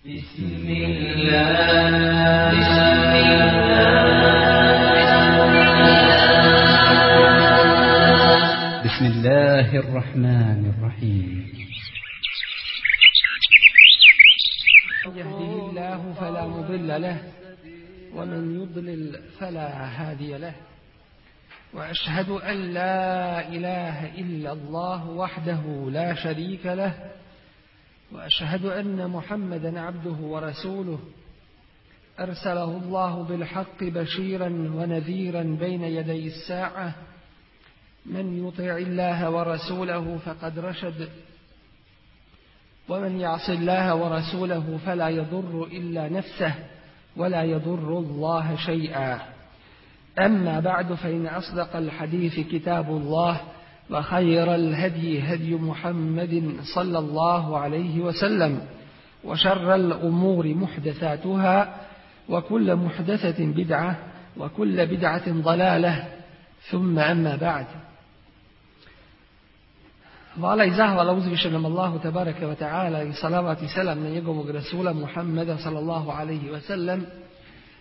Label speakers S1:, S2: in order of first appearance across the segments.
S1: بسم الله بسم الله
S2: بسم الله الرحمن الرحيم
S3: يهده الله فلا مضل له ومن يضلل فلا هادي له. وأشهد أن لا إله إلا الله وحده لا شريك له. وأشهد أن محمدا عبده ورسوله. أرسله الله بالحق بشيرا ونذيرا بين يدي الساعة. من يطع الله ورسوله فقد رشد. ومن يعص الله ورسوله فلا يضر إلا نفسه ولا يضر الله شيئا. أما بعد فإن أصدق الحديث كتاب الله. وخير الهدي هدي محمد صلى الله عليه وسلم وشر الأمور محدثاتها وكل محدثه بدعه وكل بدعه ضلاله ثم اما بعد Hvala i zahvala uzvišenom Allahu tabaraka wa ta'ala i salavat i selam na njegovog Rasula Muhammeda sallallahu alaihi wa sallam,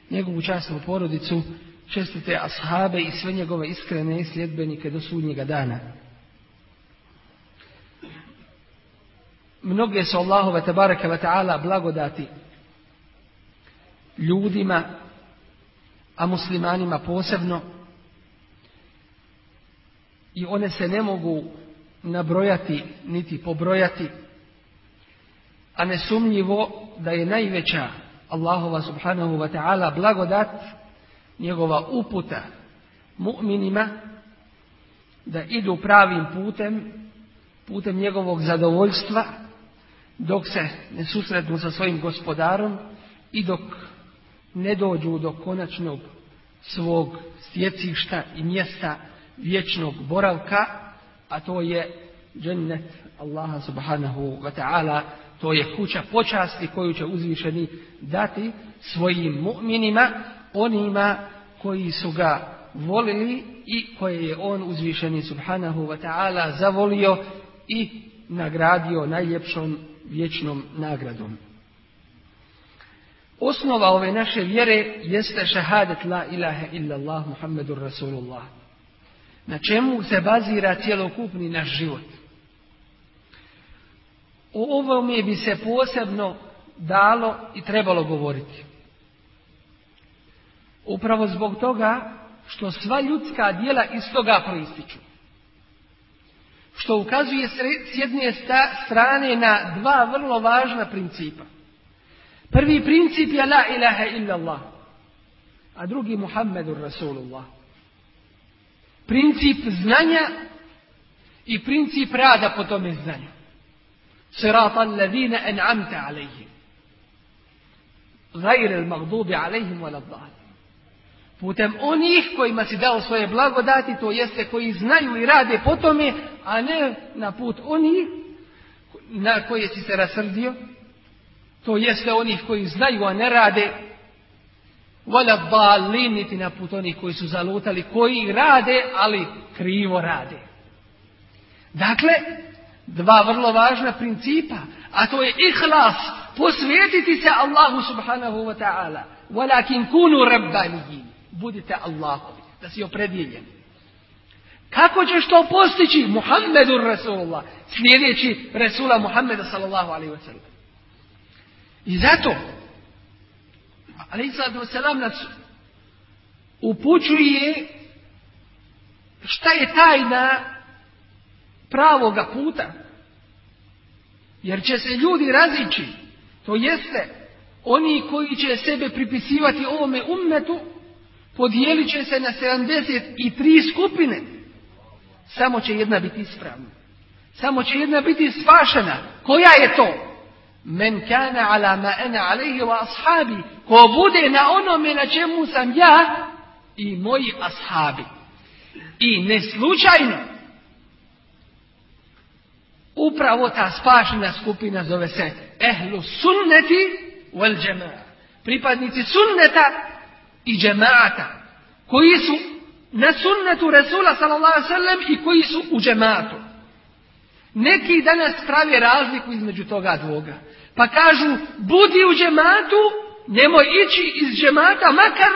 S3: njegovu časnu porodicu, čestite ashabe i sve njegove iskrene sljedbenike do sudnjega dana. Mnoge su Allahove tabaraka wa ta'ala blagodati ljudima, a muslimanima posebno, i one se ne mogu nabrojati niti pobrojati, a nesumnjivo da je najveća Allahova subhanahu wa ta'ala blagodat njegova uputa mu'minima da idu pravim putem, putem njegovog zadovoljstva, dok se ne susretnu sa svojim gospodarom i dok ne dođu do konačnog svog stjecišta i mjesta vječnog boravka, a to je džennet Allaha subhanahu wa ta'ala, to je kuća počasti koju će uzvišeni dati svojim mu'minima, onima koji su ga volili i koje je on uzvišeni subhanahu wa ta'ala zavolio i nagradio najljepšom vječnom nagradom. Osnova ove naše vjere jeste šahadat la ilaha illa Allah Muhammedur Rasulullah. Na čemu se bazira cjelokupni naš život? O ovome bi se posebno dalo i trebalo govoriti. Upravo zbog toga što sva ljudska djela iz toga proističu. Što ukazuje s jedne strane na dva vrlo važna principa. Prvi princip je la ilaha illa Allah, a drugi Muhammedur Rasulullah. Princip znanja i princip rada po tome znanju. Sirata alladhina an'amta alaihim. Gajre al-magdubi alaihim wala Putem onih kojima si dao svoje blagodati, to jeste koji znaju i rade po tome, a ne na put onih na koje si se rasrdio, to jeste onih koji znaju, a ne rade, Wala dalin, niti na put onih koji su zalutali, koji rade, ali krivo rade. Dakle, dva vrlo važna principa, a to je ihlas, posvetiti se Allahu subhanahu wa ta'ala. Walakin kunu rabbanijin. Budite Allahovi, da si opredjeljen. Kako ćeš to postići? Muhammedur Rasulullah, slijedeći Rasula Muhammeda sallallahu alaihi wa sallam. I zato, ali selam nas upućuje šta je tajna pravoga puta. Jer će se ljudi razići, to jeste oni koji će sebe pripisivati ovome ummetu, podijelit će se na 73 skupine. Samo će jedna biti ispravna. Samo će jedna biti spašena. Koja je to? Men kana ala ma ana alaihi wa ashabi. Ko bude na onome na čemu sam ja i moji ashabi. I ne slučajno upravo ta spašena skupina zove se ehlu sunneti wal džema'a. Pripadnici sunneta i džema'ata. Koji su na sunnetu Resula sallam i koji su u džematu. Neki danas pravi razliku između toga dvoga. Pa kažu, budi u džematu, nemoj ići iz džemata, makar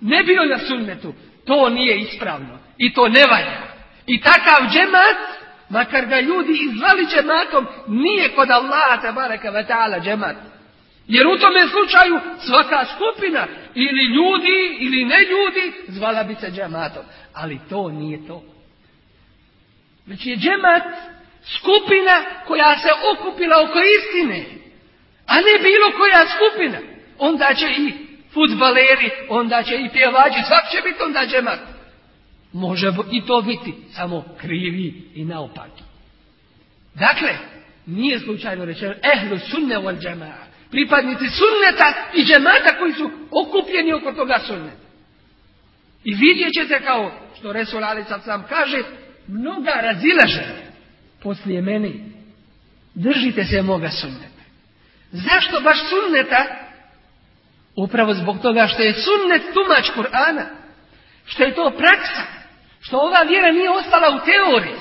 S3: ne bio na sunnetu. To nije ispravno. I to ne valja. I takav džemat, makar ga ljudi izvali džematom, nije kod Allaha tabaraka wa ta'ala džemat. Jer u tome slučaju svaka skupina ili ljudi ili ne ljudi zvala bi se džematom. Ali to nije to. Već je džemat skupina koja se okupila oko istine. A ne bilo koja skupina. Onda će i futbaleri, onda će i pjevači, svak će biti onda džemat. Može i to biti, samo krivi i naopaki. Dakle, nije slučajno rečeno ehlu sunne wal džemat pripadnici sunneta i džemata koji su okupljeni oko toga sunneta. I vidjet ćete kao što Resul Ali sad sam kaže, mnoga razilaženja poslije mene. Držite se moga sunneta. Zašto baš sunneta? Upravo zbog toga što je sunnet tumač Kur'ana. Što je to praksa. Što ova vjera nije ostala u teoriji.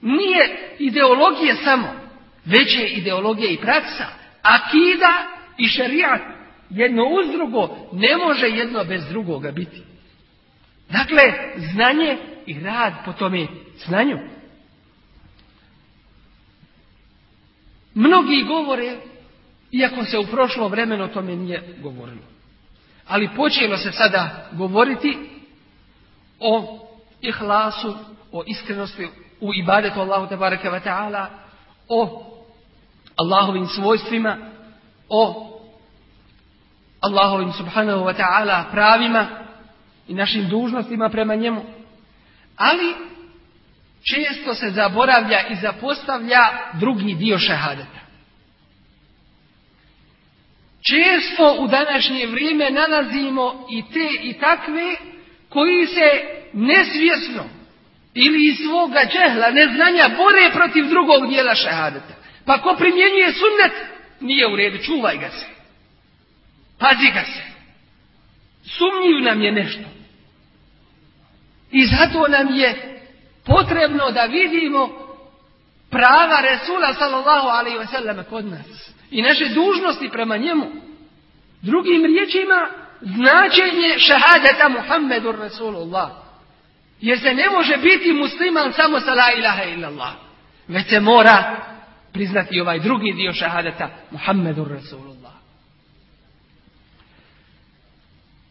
S3: Nije ideologija samo. Već je ideologija i praksa. Akida i šerijat jedno uz drugo ne može jedno bez drugoga biti. Dakle, znanje i rad po tome znanju. Mnogi govore, iako se u prošlo vremeno o tome nije govorilo. Ali počelo se sada govoriti o ihlasu, o iskrenosti u ibadetu Allahu te taala, o Allahovim svojstvima, o Allahovim subhanahu wa ta'ala pravima i našim dužnostima prema njemu. Ali često se zaboravlja i zapostavlja drugi dio šehadeta. Često u današnje vrijeme nalazimo i te i takve koji se nesvjesno ili iz svoga džehla, neznanja bore protiv drugog dijela šehadeta. Pa ko primjenjuje sunnet, nije u redu, čuvaj ga se. Pazi ga se. Sumniju nam je nešto. I zato nam je potrebno da vidimo prava Resula sallallahu alaihi ve sellem kod nas. I naše dužnosti prema njemu. Drugim riječima, značenje šahadeta Muhammedur Rasulullah. Jer se ne može biti musliman samo sa la ilaha illallah. Već se mora priznati ovaj drugi dio šahadeta Muhammedur Rasulullah.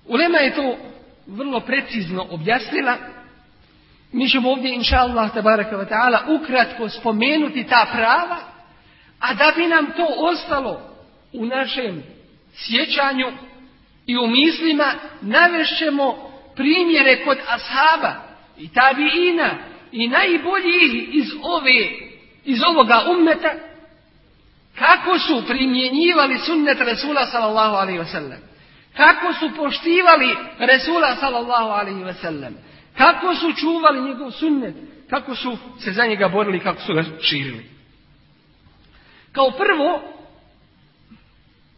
S3: Ulema je to vrlo precizno objasnila. Mi ćemo ovdje, inša Allah, tabaraka ukratko spomenuti ta prava, a da bi nam to ostalo u našem sjećanju i u mislima, navešćemo primjere kod ashaba i tabiina i najboljih iz ove iz ovoga ummeta kako su primjenjivali sunnet Resula sallallahu alaihi wasallam. Kako su poštivali Resula sallallahu alaihi wasallam. Kako su čuvali njegov sunnet. Kako su se za njega borili, kako su ga širili. Kao prvo,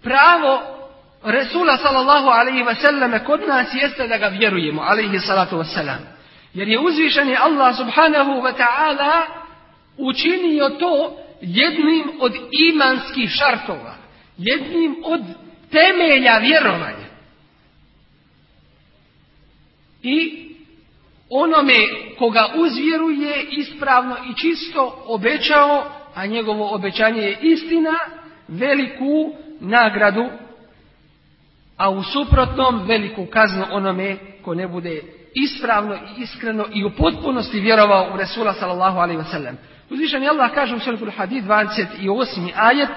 S3: pravo Resula sallallahu alaihi wasallam kod nas jeste da ga vjerujemo, alaihi salatu wasallam. Jer je uzvišeni Allah subhanahu wa ta'ala učinio to jednim od imanskih šartova, jednim od temelja vjerovanja. I onome koga uzvjeruje ispravno i čisto obećao, a njegovo obećanje je istina, veliku nagradu, a u suprotnom veliku kaznu onome ko ne bude ispravno i iskreno i u potpunosti vjerovao u Resula sallallahu alaihi wa sallam. Uzvišeni Allah kaže u suratul Hadid 28. ajet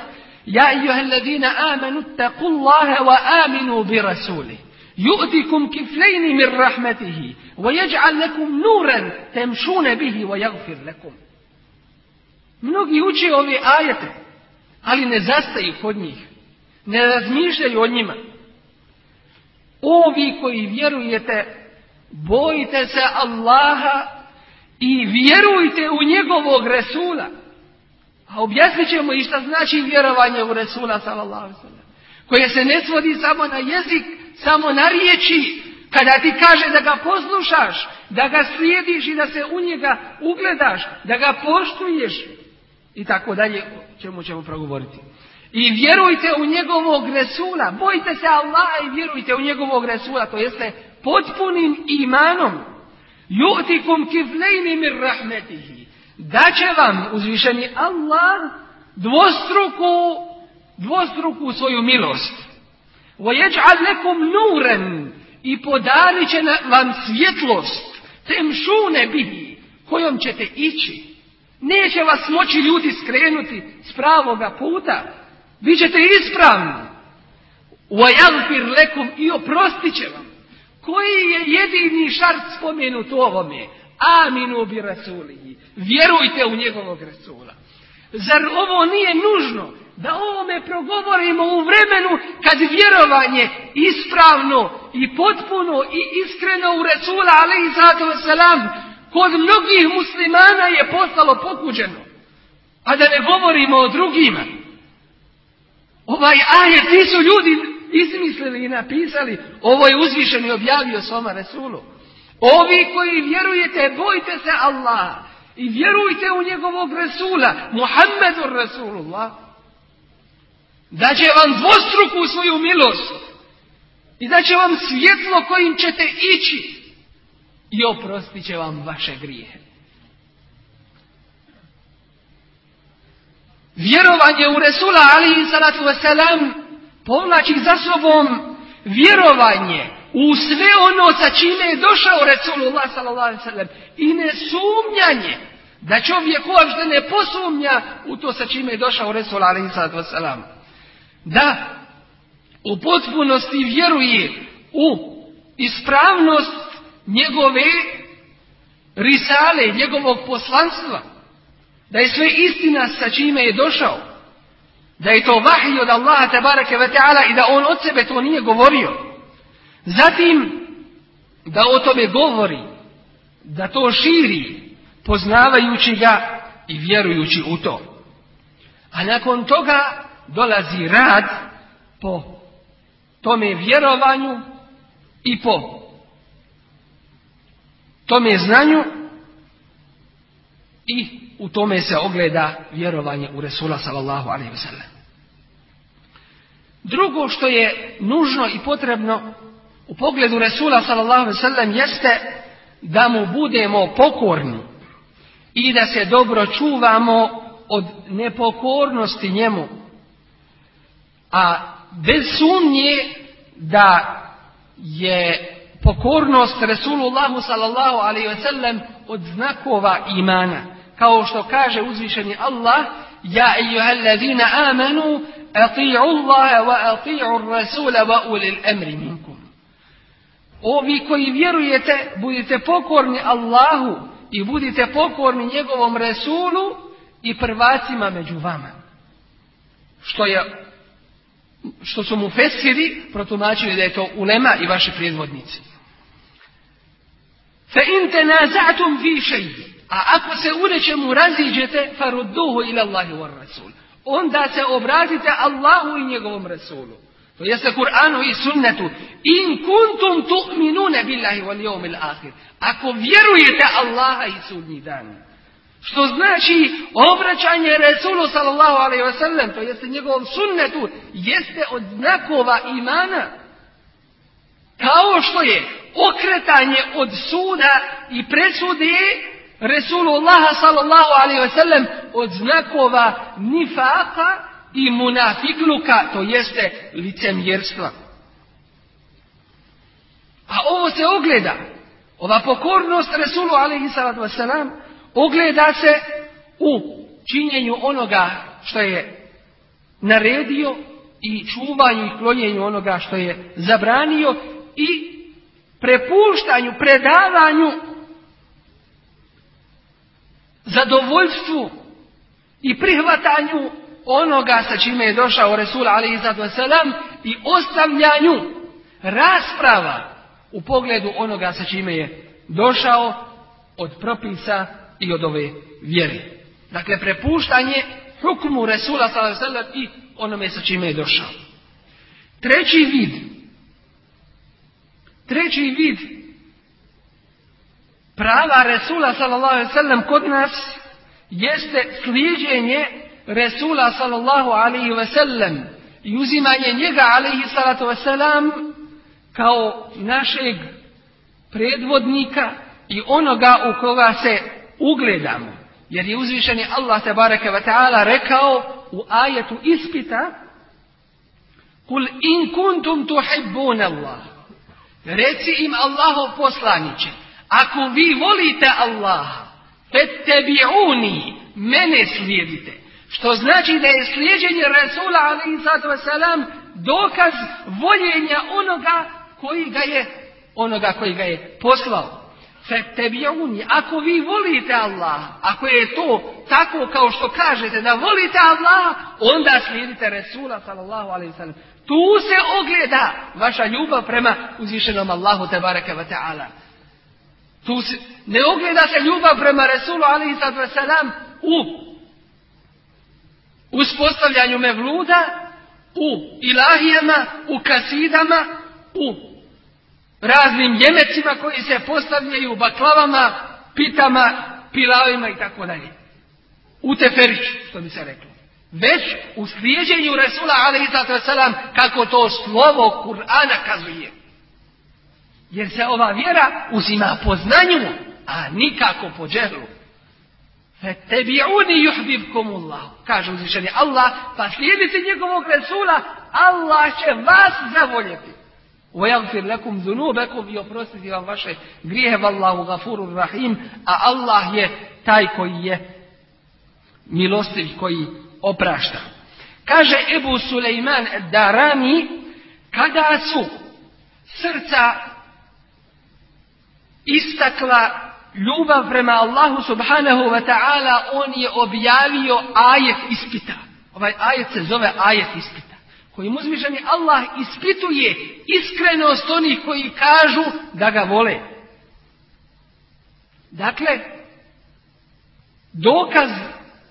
S3: Ja ejuha alladina amanu taku Allahe wa aminu bi rasulih. يؤتكم كفلين من رحمته ويجعل لكم نورا تمشون به ويغفر لكم Mnogi uče ove ajete, ali ne zastaju kod njih. Ne razmišljaju o njima. Ovi koji vjerujete, bojite se Allaha i vjerujte u njegovog Resula. A objasnit ćemo i šta znači vjerovanje u Resula. Koje se ne svodi samo na jezik, samo na riječi. Kada ti kaže da ga poslušaš, da ga slijediš i da se u njega ugledaš, da ga poštuješ i tako dalje, čemu ćemo progovoriti. I vjerujte u njegovog Resula. Bojite se Allaha i vjerujte u njegovog Resula. To jeste potpunim imanom. Ju'tikum kiflejni mir rahmetihi. Da će vam uzvišeni Allah dvostruku, dvostruku svoju milost. Wa yaj'al lakum nuren i podarit će vam svjetlost tem šune bihi kojom ćete ići. Neće vas moći ljudi skrenuti s pravoga puta. Vi ćete ispravni. yaghfir lakum i oprostit će vam. Koji je jedini šart spomenut u ovome? Aminu bi rasulihi. Vjerujte u njegovog rasula. Zar ovo nije nužno da ovome progovorimo u vremenu kad vjerovanje ispravno i potpuno i iskreno u Resula alaih sallatu wasalam kod mnogih muslimana je postalo pokuđeno. A da ne govorimo o drugima. Ovaj ajet nisu ljudi izmislili i napisali, ovo je uzvišen i objavio svoma Resulu. Ovi koji vjerujete, bojte se Allah i vjerujte u njegovog Resula, Muhammedur Rasulullah, da će vam dvostruku svoju milost i da će vam svjetlo kojim ćete ići i oprostit će vam vaše grijehe. Vjerovanje u Resula ali salatu wasalam povlači za sobom vjerovanje u sve ono sa čime je došao Resulullah sallam i ne sumnjanje da čovjek uopšte ne posumnja u to sa čime je došao Resulullah wasalam. Da u potpunosti vjeruje u ispravnost njegove risale, njegovog poslanstva, da je sve istina sa čime je došao, da je to vahij od Allaha tabaraka wa ta'ala i da on od sebe to nije govorio. Zatim, da o tome govori, da to širi, poznavajući ga i vjerujući u to. A nakon toga dolazi rad po tome vjerovanju i po tome znanju i u tome se ogleda vjerovanje u Resula sallallahu alaihi. Drugo što je nužno i potrebno u pogledu Resula sallallahu alaihi jeste da mu budemo pokorni i da se dobro čuvamo od nepokornosti njemu. A bez sumnje da je pokornost Resulullahu sallallahu alaihi od znakova imana. Kao što kaže uzvišeni Allah, Ja ejuhallazina amanu, ati'u Allaha wa ati'u Rasula wa ulil amri minkum. Ovi koji vjerujete, budite pokorni Allahu i budite pokorni njegovom Resulu i prvacima među vama. Što je što su mu fesiri protumačili da je to ulema i vaši predvodnici. Fa in tanaza'tum fi shay, a ako se u nečemu raziđete, farudduhu ila Allahi war Rasul. Onda se obratite Allahu i njegovom Rasulu. To jeste Kur'anu i sunnetu. In kuntum tu'minune billahi wal yawmil akhir. Ako vjerujete Allaha i sudnji dan. Što znači obraćanje Resulu sallallahu alaihi wa sallam, to jeste njegovom sunnetu, jeste od znakova imana. Kao što je okretanje od suda i presude Resulullaha sallallahu alaihi wa sallam od znakova nifaka i munafikluka, to jeste licemjerstva. A ovo se ogleda, ova pokornost Resulu alaihi wa sallam, ogleda se u činjenju onoga što je naredio i čuvanju i klonjenju onoga što je zabranio i prepuštanju, predavanju zadovoljstvu i prihvatanju onoga sa čime je došao Resul sallam i ostavljanju rasprava u pogledu onoga sa čime je došao od propisa i od ove vjere. Dakle, prepuštanje hukmu Resula sallam i onome sa čime je došao. Treći vid. Treći vid prava Resula sallallahu alejhi ve sellem kod nas jeste sliđenje Resula sallallahu alaihi sellem i uzimanje njega alaihi selam kao našeg predvodnika i onoga u koga se ugledamo. Jer je uzvišeni Allah te bareke ve taala rekao u ajetu ispita Kul in kuntum tuhibbun Allah. Reci im Allahov poslaniće, ako vi volite Allaha, Fettebi'uni, mene slijedite. Što znači da je slijeđenje Resula a.s. dokaz voljenja onoga koji ga je, onoga koji ga je poslao. Fettebi'uni, ako vi volite Allah, ako je to tako kao što kažete da volite Allah, onda slijedite Resula sallallahu alaihi. Tu se ogleda vaša ljubav prema uzvišenom Allahu te wa ta'ala. Tu ne ogleda se ljubav prema Resulu alaihi sallam u uspostavljanju mevluda, u ilahijama, u kasidama, u raznim jemecima koji se postavljaju u baklavama, pitama, pilavima i tako dalje. U teferiću, što bi se reklo. Već u slijeđenju Resula alaihi kako to slovo Kur'ana kazuje. Jer se ova vjera uzima po znanju, a nikako po džehlu. Fetebi'uni yuhbibkumullah. Kaže uzvišeni Allah, pa slijedite njegovog Resula, Allah će vas zavoljeti. وَيَغْفِرْ لَكُمْ ذُنُوبَكُمْ i oprostiti vam vaše grijehe, vallahu gafurur rahim, a Allah je taj koji je milostiv, koji oprašta. Kaže Ebu Sulejman Darani, kada su srca istakla ljubav prema Allahu subhanahu wa ta'ala, on je objavio ajet ispita. Ovaj ajet se zove ajet ispita. Kojim uzvišeni Allah ispituje iskrenost onih koji kažu da ga vole. Dakle, dokaz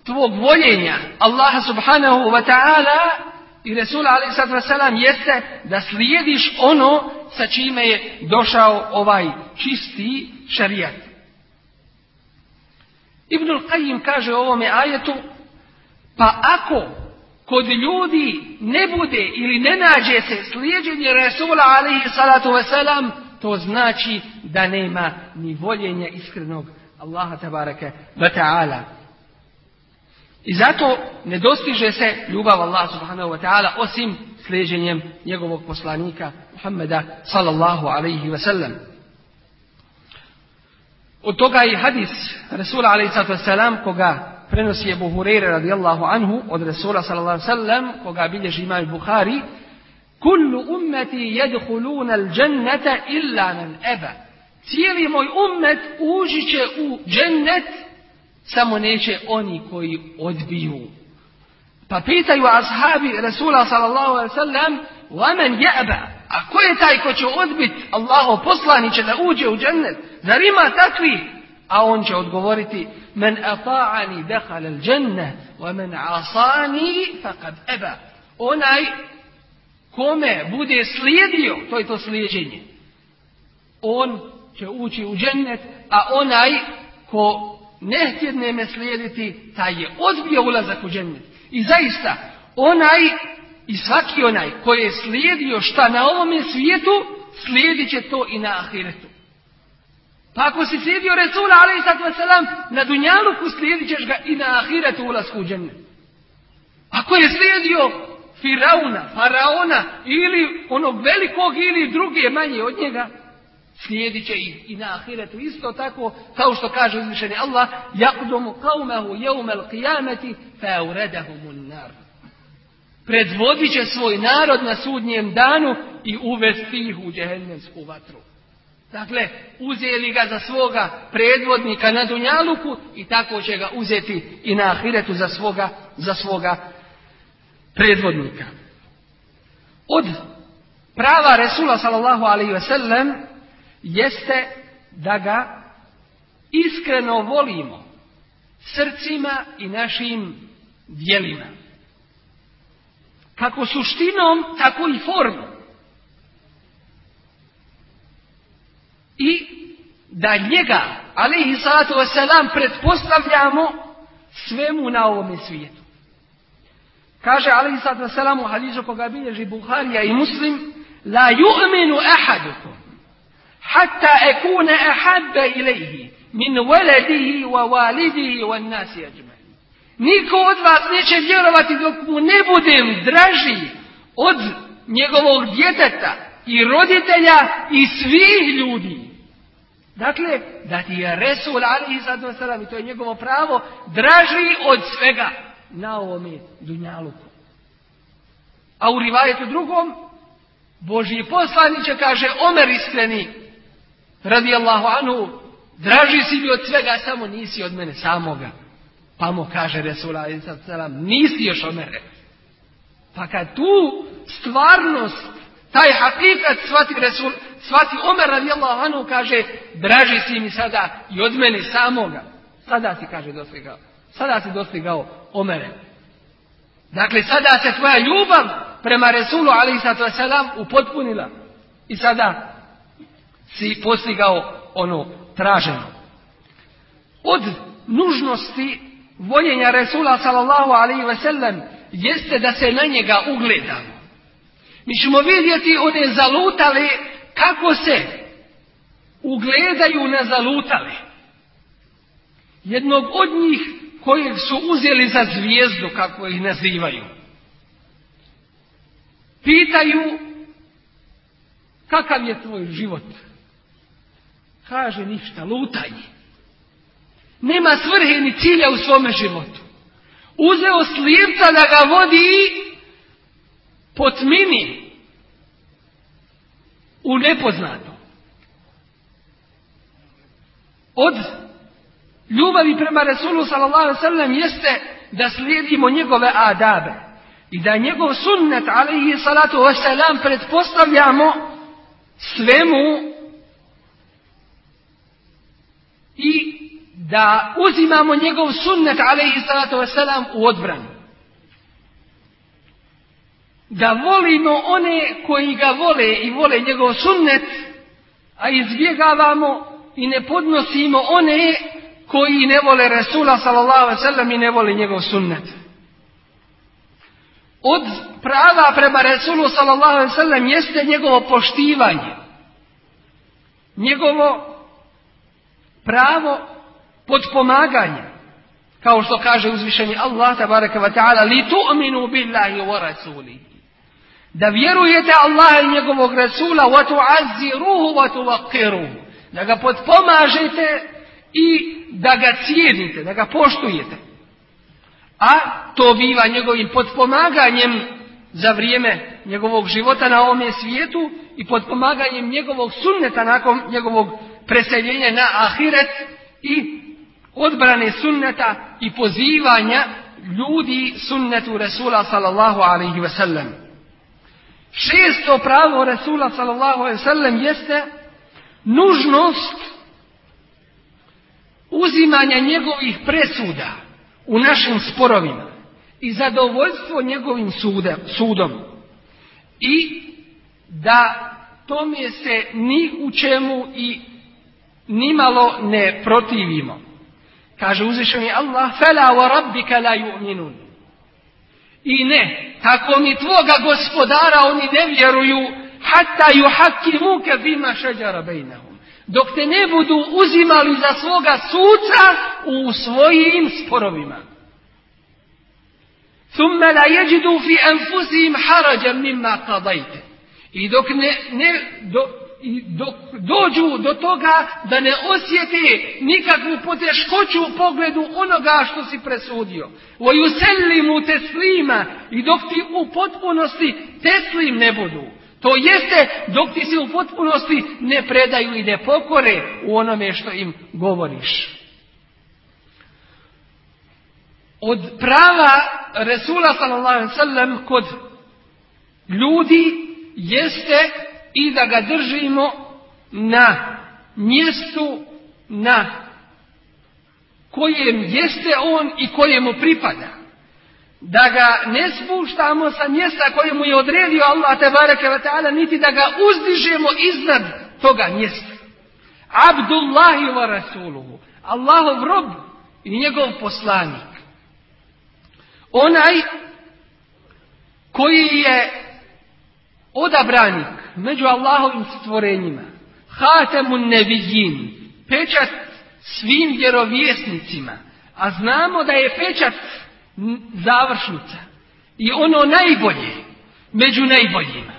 S3: tvog voljenja Allaha subhanahu wa ta'ala i Resula a.s. jeste da slijediš ono sa čime je došao ovaj čisti šarijat. Ibnul Qayyim kaže u ovome ajetu, pa ako kod ljudi ne bude ili ne nađe se slijedjenje Resula alaihi salatu wasalam, to znači da nema ni voljenja iskrenog Allaha tabaraka wa ta'ala. I zato ne dostiže se ljubav Allah subhanahu wa ta'ala osim slijeđenjem njegovog poslanika Muhammeda sallallahu alaihi wa sallam. Od toga je hadis Rasula alaihi koga prenosi Ebu Hureyre radijallahu anhu od Rasula sallallahu sallam koga bilježi imam Bukhari Kullu ummeti jedhuluna al dženneta illa man eba. Cijeli moj ummet uži će u džennet samo neće oni koji odbiju. Pa pitaju ashabi Rasula sallallahu alaihi sallam وَمَنْ يَأْبَ A ko je taj ko će odbiti Allaho poslaniće da uđe u džennet? Zar ima takvi? A on će odgovoriti Men ata'ani dehal al dženne wa men asani faqad eba. Onaj kome bude slijedio, to je to slijeđenje. On će ući u džennet, a onaj ko ne htjedne me slijediti, taj je odbio ulazak u džennet. I zaista, onaj i svaki onaj koji je slijedio šta na ovome svijetu, slijedit će to i na ahiretu. Pa ako si slijedio Resula, ali i na Dunjaluku slijedit ćeš ga i na ahiretu ulasku u džennet. Ako je slijedio Firauna, Faraona ili onog velikog ili druge manje od njega, slijedit će ih i na ahiretu. Isto tako, kao što kaže uzvišeni Allah, jakdomu kaumehu jeumel qiyameti, fa uredahumun nar predvodit će svoj narod na sudnjem danu i uvesti ih u džehennemsku vatru. Dakle, uzeli ga za svoga predvodnika na Dunjaluku i tako će ga uzeti i na Ahiretu za svoga, za svoga predvodnika. Od prava Resula sallallahu alaihi ve sellem jeste da ga iskreno volimo srcima i našim dijelima kako suštinom, tako i formom. I da njega, alaihi salatu wasalam, pretpostavljamo svemu na ovome svijetu. Kaže Ali sad selam u hadisu koga bilježi Buharija i Muslim, la yu'minu ahadukum hatta ekune ahabbe ilaihi min waladihi wa walidihi wa nasi ajma'in. Niko od vas neće vjerovati dok mu ne budem draži od njegovog djeteta i roditelja i svih ljudi. Dakle, da ti je Resul Ali i to je njegovo pravo, draži od svega na ovome dunjaluku. A u rivajetu drugom, Božji poslaniće kaže Omer iskreni, radi Allahu anhu, draži si mi od svega, samo nisi od mene samoga. Pa mu kaže Resul Ali nisi još Omere. Pa kad tu stvarnost, taj hakikat shvati Resul, shvati Omer radijallahu anhu kaže, draži si mi sada i od mene samoga. Sada si kaže dostigao. Sada si dostigao Omere. Dakle, sada se tvoja ljubav prema Resulu ali selam upotpunila. I sada si postigao ono traženo. Od nužnosti voljenja Resula sallallahu alaihi ve sellem jeste da se na njega ugledamo. Mi ćemo vidjeti one zalutale kako se ugledaju na zalutale. Jednog od njih kojeg su uzeli za zvijezdu, kako ih nazivaju. Pitaju, kakav je tvoj život? Kaže ništa, lutaj. Nema svrhe ni cilja u svome životu. Uzeo slijepca da ga vodi po tmini u nepoznato. Od ljubavi prema Resulu sallallahu jeste da slijedimo njegove adabe i da njegov sunnet alaihi salatu wasalam pretpostavljamo svemu i da uzimamo njegov sunnet alaihi salatu wasalam u odbranu. Da volimo one koji ga vole i vole njegov sunnet, a izbjegavamo i ne podnosimo one koji ne vole Resula sallallahu alaihi i ne vole njegov sunnet. Od prava prema Resulu sallallahu alaihi jeste njegovo poštivanje. Njegovo pravo podpomaganje. Kao što kaže uzvišeni Allah tabaraka wa ta'ala li tu'minu billahi wa rasuli. Da vjerujete Allah i njegovog Rasula wa tu'azziruhu wa tuvakiruhu. Da ga podpomažete i da ga cijenite, da ga poštujete. A to biva njegovim potpomaganjem za vrijeme njegovog života na ovome svijetu i potpomaganjem njegovog sunneta nakon njegovog preseljenja na ahiret i odbrane sunneta i pozivanja ljudi sunnetu Resula sallallahu alaihi ve sellem. Šesto pravo Resula sallallahu alaihi ve sellem jeste nužnost uzimanja njegovih presuda u našim sporovima i zadovoljstvo njegovim sudom i da tome se ni u čemu i nimalo ne protivimo. Kaže uzvišeni Allah, fela wa rabbika la yu'minun. I ne, tako mi tvoga gospodara oni ne vjeruju, hatta yuhakimuke bima shajara bejnahum. Dok te ne budu uzimali za svoga suca u svojim sporovima. Thumma la yajidu fi anfusihim harajan mimma qadayta. I dok ne, ne do, dok dođu do toga da ne osjete nikakvu poteškoću u pogledu onoga što si presudio. mu teslima i dok ti u potpunosti teslim ne budu. To jeste dok ti se u potpunosti ne predaju i ne pokore u onome što im govoriš. Od prava Resula sallallahu kod ljudi jeste i da ga držimo na mjestu na kojem jeste on i kojemu pripada da ga ne spuštamo sa mjesta koje mu je odredio Allah taala niti da ga uzdižemo iznad toga mjesta. Abdullahi wa rasuluhu. Allahov rob i njegov poslanik. Onaj koji je odabranik među Allahovim stvorenjima, Hatemun Nebijin, pečat svim vjerovjesnicima, a znamo da je pečat završnica i ono najbolje među najboljima.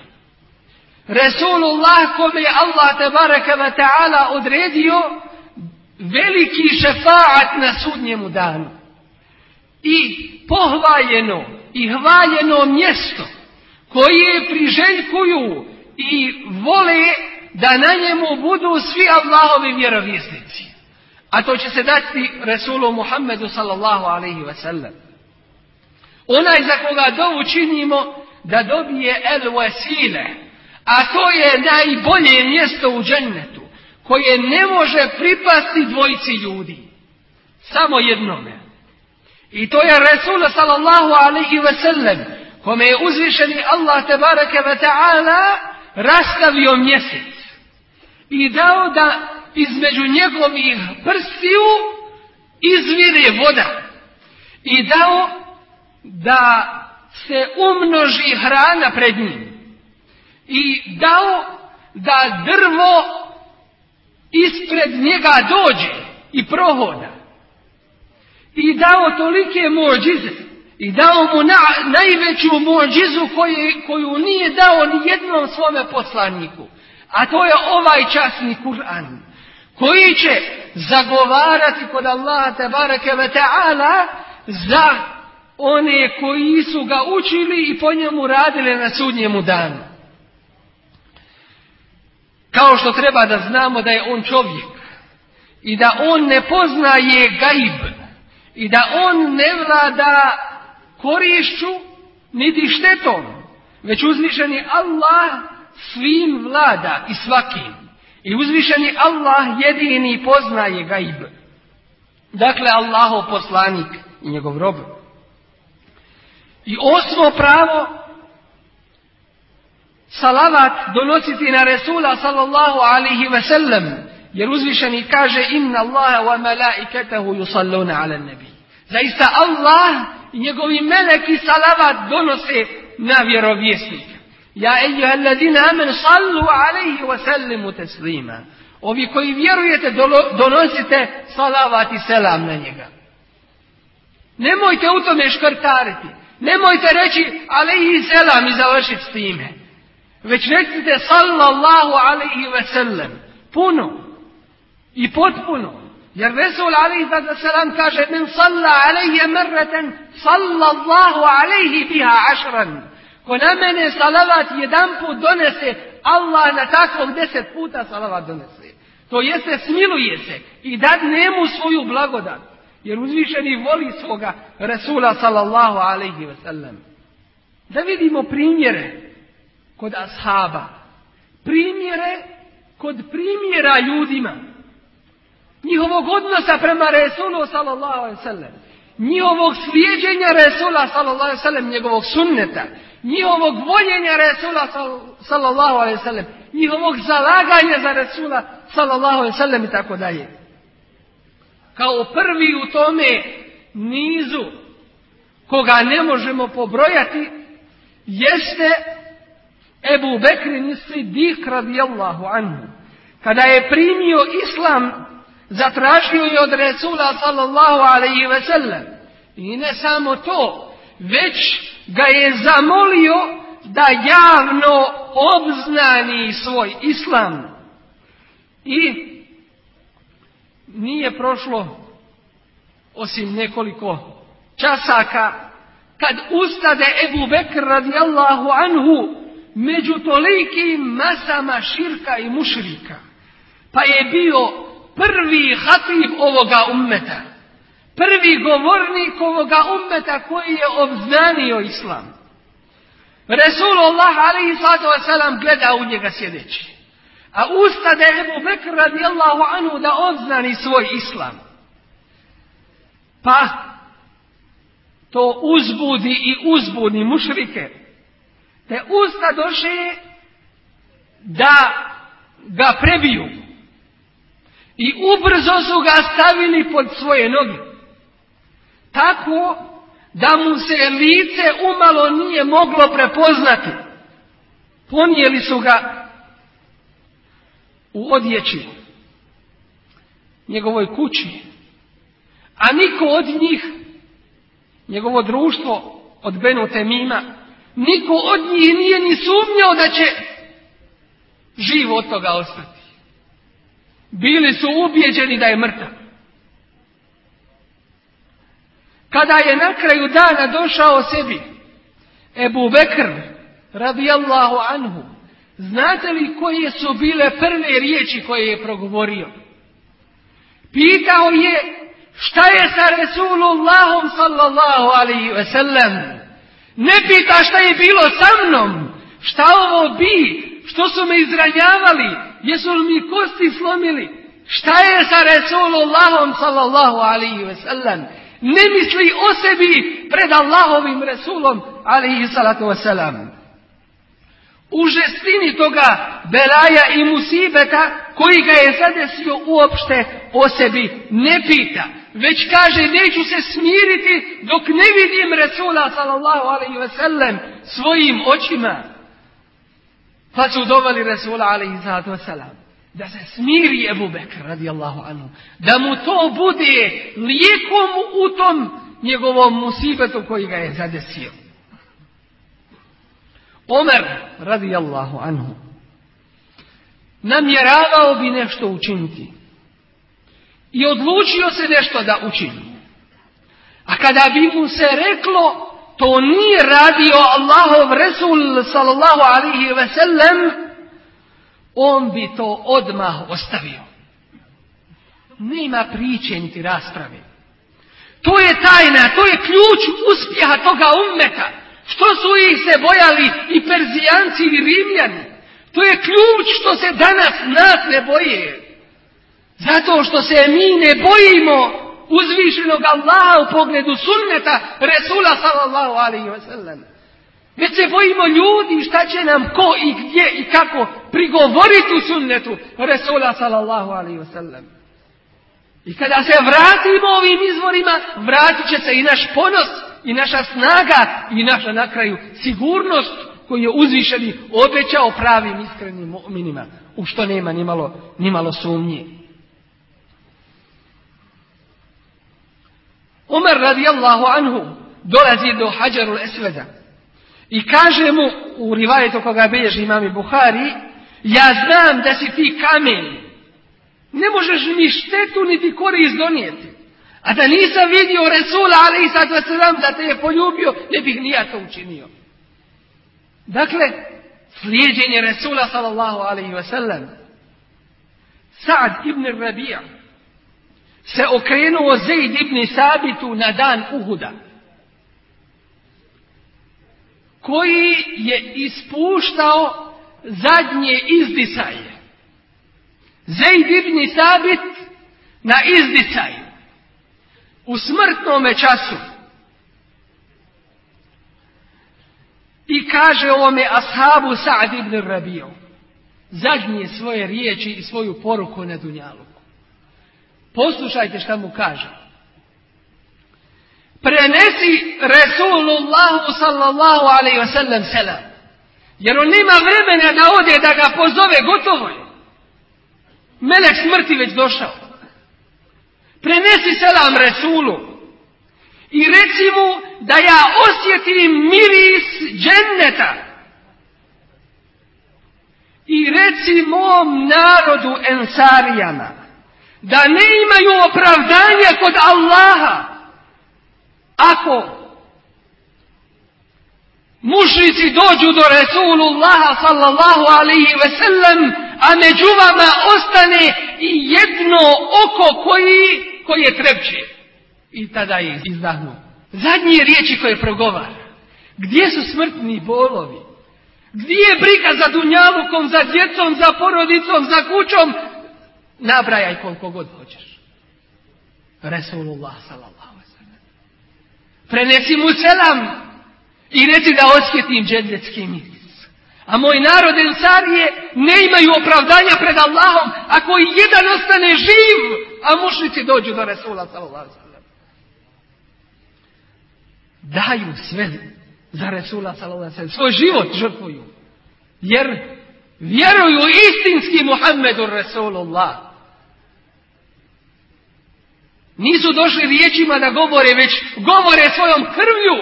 S3: Resulullah kome je Allah tabaraka wa ta'ala odredio veliki šefaat na sudnjemu danu. I pohvaljeno i hvaljeno mjesto koje priželjkuju i vole da na njemu budu svi Allahovi vjerovjesnici. A to će se dati Resulu Muhammedu sallallahu alaihi wa sallam. Onaj za koga dovu činimo da dobije el wasile, a to je najbolje mjesto u džennetu, koje ne može pripasti dvojici ljudi. Samo jednome. I to je Resul sallallahu alaihi wa sallam, kome je uzvišeni Allah tebareke ve ta'ala rastavio mjesec i dao da između njegovih prstiju izvire voda i dao da se umnoži hrana pred njim i dao da drvo ispred njega dođe i prohoda i dao tolike mođize i dao mu na, najveću mođizu koju, koju nije dao ni jednom svome poslaniku a to je ovaj časni Kur'an koji će zagovarati kod Allaha tebareke ve ta'ala za one koji su ga učili i po njemu radili na sudnjemu danu. Kao što treba da znamo da je on čovjek i da on ne poznaje gaib i da on ne vlada korišću niti štetom, već uzvišeni Allah svim vlada i svakim. I uzvišeni Allah jedini poznaje gaib. Dakle, Allahov poslanik i njegov rob. I osmo pravo, salavat donositi na Resula sallallahu alihi ve sellem, jer uzvišeni kaže inna Allaha wa malaikatahu yusalluna ala nabi. Zaista Allah i njegovi meleki salavat donose na vjerovjesnika. Ja ejuha alladina amen sallu alaihi wa sallimu teslima. Ovi koji vjerujete donosite salavat i selam na njega. Nemojte u tome škrtariti. Nemojte reći alaihi selam i završiti s time. Već recite sallallahu alaihi wa sallam. Puno. I potpuno. Jer Resul alaihi sallam kaže min salla alaihi marratan sallallahu alaihi biha ašran. Ko na mene salavat jedan put donese, Allah na takvog deset puta salavat donese. To jeste smiluje se i dad nemu svoju blagodat. Jer uzvišeni voli svoga Resula sallallahu alaihi ve sellem. Da vidimo primjere kod ashaba. Primjere kod primjera ljudima. Njihovog odnosa prema Resulu sallallahu alaihi ve sellem. Njihovog slijeđenja Resula sallallahu alaihi ve sellem, njegovog sunneta njihovog voljenja Resula sallallahu alaihi sallam, njihovog zalaganja za Resula sallallahu alaihi sallam i tako dalje. Kao prvi u tome nizu koga ne možemo pobrojati jeste Ebu Bekri Siddiq radijallahu anhu. Kada je primio islam, zatražio je od Resula sallallahu alaihi ve sellem. I ne samo to, već ga je zamolio da javno obznani svoj islam. I nije prošlo osim nekoliko časaka kad ustade Ebu Bekr radijallahu anhu među tolikim masama širka i mušrika. Pa je bio prvi hatib ovoga ummeta prvi govornik ovoga ummeta koji je obznanio islam. Resulullah alaihi sallatu wasalam gleda u njega sjedeći. A usta da je Ebu Bekr radijallahu anhu da obznani svoj islam. Pa to uzbudi i uzbudi mušrike. Te usta doše da ga prebiju. I ubrzo su ga stavili pod svoje noge. Tako da mu se lice umalo nije moglo prepoznati. Ponijeli su ga u odjeći njegovoj kući, a niko od njih, njegovo društvo od Benu Temima, niko od njih nije ni sumnjao da će živ od toga ostati. Bili su ubijeđeni da je mrtav. Kada je na kraju dana došao sebi Ebu Bekr radijallahu anhu, znate li koje su bile prve riječi koje je progovorio? Pitao je šta je sa Resulullahom sallallahu alaihi ve sellem. Ne pita šta je bilo sa mnom, šta ovo bi, što su me izranjavali, jesu li mi kosti slomili. Šta je sa Resulullahom sallallahu alaihi ve sellem? Ne misli o sebi pred Allahovim Resulom alaihi salatu wasalam. U žestini toga belaja i musibeta koji ga je zadesio uopšte o sebi ne pita. Već kaže neću se smiriti dok ne vidim Resula sallallahu alaihi ve sellem svojim očima. Pa su dovali Resula alaihi salatu wasalam da se smiri Ebu Bekr radijallahu anhu, da mu to bude lijekom u tom njegovom musibetu koji ga je zadesio. Omer radijallahu anhu namjeravao bi nešto učiniti i odlučio se nešto da učini. A kada bi mu se reklo to nije radio Allahov Resul sallallahu alihi ve sellem, on bi to odmah ostavio. Nema priče niti rasprave. To je tajna, to je ključ uspjeha toga ummeta. Što su ih se bojali i Perzijanci i Rimljani? To je ključ što se danas nas ne boje. Zato što se mi ne bojimo uzvišenog Allaha u pogledu sunneta Resula sallallahu alaihi wa sallam. Već se bojimo ljudi šta će nam ko i gdje i kako prigovoriti u sunnetu Resula sallallahu alaihi wasallam. I kada se vratimo ovim izvorima, vratit će se i naš ponos, i naša snaga, i naša na kraju sigurnost koju je uzvišeni obećao pravim iskrenim mu'minima, u što nema nimalo, nimalo sumnje. Umar radijallahu anhu dolazi do Hađarul Esveda i kaže mu u rivajetu koga bilježi imami Buhari, ja znam da si ti kamen. Ne možeš ni štetu niti korist donijeti. A da nisam vidio Resula, ali da te je poljubio, ne bih ni ja to učinio. Dakle, slijedjenje Resula sallallahu alaihi wa sallam. Sa'd ibn Rabija se okrenuo Zaid ibn Sabitu na dan Uhuda koji je ispuštao zadnje izdisaje. Zaid ibn Sabit na izdisaju. U smrtnome času. I kaže ovome ashabu Sa'd ibn Rabiju. Zadnje svoje riječi i svoju poruku na Dunjaluku. Poslušajte šta mu kaže. Prenesi Resulullahu sallallahu alaihi wa sallam selam. Jer on nema vremena da ode da ga pozove, gotovo je. Melek smrti već došao. Prenesi selam Resulu i reci mu da ja osjetim miris dženneta. I reci mom narodu ensarijama da ne imaju opravdanja kod Allaha ako mušnici dođu do Resulullaha sallallahu alaihi ve sellem, a među vama ostane i jedno oko koji, koje trepće. I tada je izdahnu. Zadnje riječi koje progovara. Gdje su smrtni bolovi? Gdje je briga za dunjalukom, za djecom, za porodicom, za kućom? Nabrajaj koliko god hoćeš. Resulullah sallallahu sellem. Prenesi mu selam i reci da osjetim džedletski miris. A moj narod Ensarije ne imaju opravdanja pred Allahom ako i jedan ostane živ, a mušnici dođu do Resula sallallahu daju sve za Resula sallallahu svoj život žrtvuju. Jer vjeruju istinski Muhammedu Rasulullah. Nisu došli riječima da govore, već govore svojom krvlju.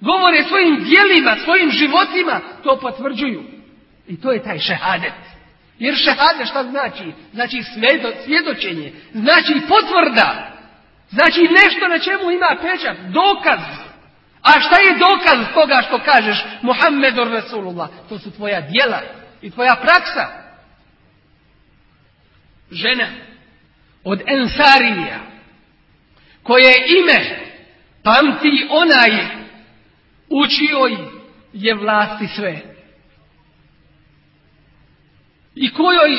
S3: Govore svojim dijelima, svojim životima. To potvrđuju. I to je taj šehadet. Jer šehadet šta znači? Znači svjedočenje. Znači potvrda. Znači nešto na čemu ima pečat. Dokaz. A šta je dokaz toga što kažeš Muhammedur Rasulullah? To su tvoja djela i tvoja praksa. Žena od Ensarija koje ime pamti onaj u čijoj je vlasti sve. I kojoj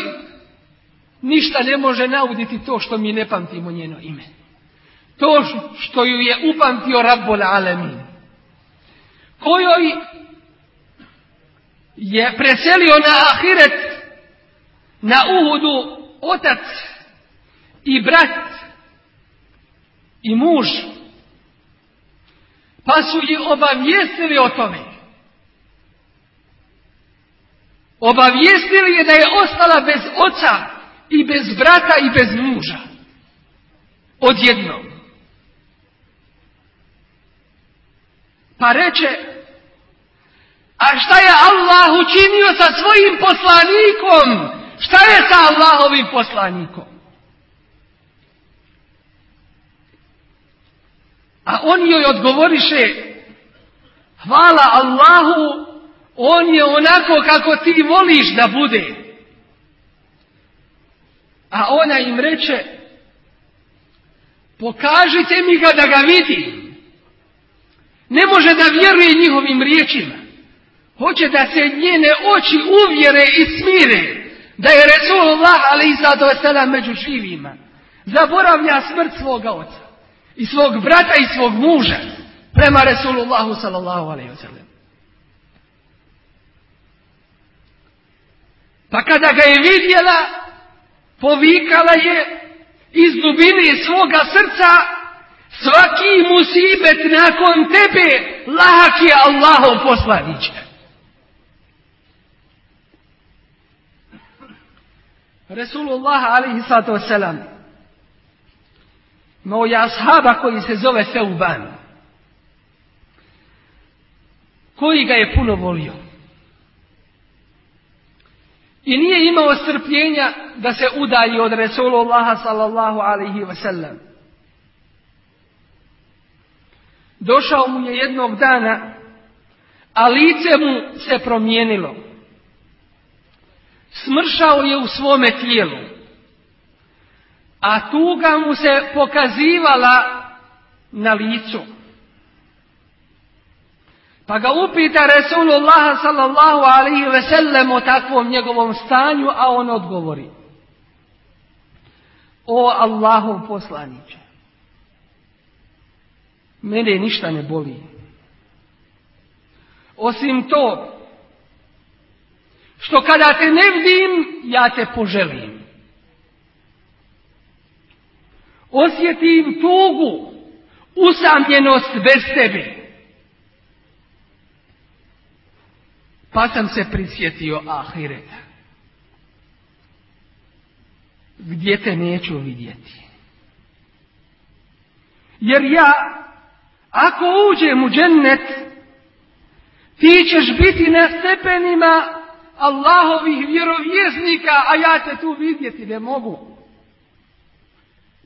S3: ništa ne može nauditi to što mi ne pamtimo njeno ime. To što ju je upamtio Rabbul Alemin. Kojoj je preselio na Ahiret na Uhudu otac i brat i muž. Pa su je obavijestili o tome. Obavijestili je da je ostala bez oca i bez brata i bez muža. Odjednom. Pa reče, a šta je Allah učinio sa svojim poslanikom? Šta je sa Allahovim poslanikom? A on joj odgovoriše, hvala Allahu, on je onako kako ti voliš da bude. A ona im reče, pokažite mi ga da ga vidim. Ne može da vjeruje njihovim riječima. Hoće da se njene oči uvjere i smire da je Resulullah ali među živima. Zaboravlja smrt svoga oca i svog brata i svog muža prema Resulullahu sallallahu alaihi wasallam. Pa kada ga je vidjela, povikala je iz dubine svoga srca svaki musibet nakon tebe lahak je Allahov poslaniće. Resulullah alaihi sallatu wasallam Imao je ashaba koji se zove Seuban. Koji ga je puno volio. I nije imao strpljenja da se udalji od Resulullaha sallallahu alaihi wasallam. Došao mu je jednog dana, a lice mu se promijenilo. Smršao je u svome tijelu a tuga mu se pokazivala na licu. Pa ga upita Resulullah sallallahu alaihi ve sellem o takvom njegovom stanju, a on odgovori. O Allahov poslaniće, mene ništa ne boli. Osim to, što kada te ne vidim, ja te poželim. Osjetim tugu, usamljenost bez tebe. Pa sam se prisjetio ahireta. Gdje te neću vidjeti. Jer ja, ako uđem u džennet, ti ćeš biti na stepenima Allahovih vjerovjesnika, a ja te tu vidjeti ne mogu.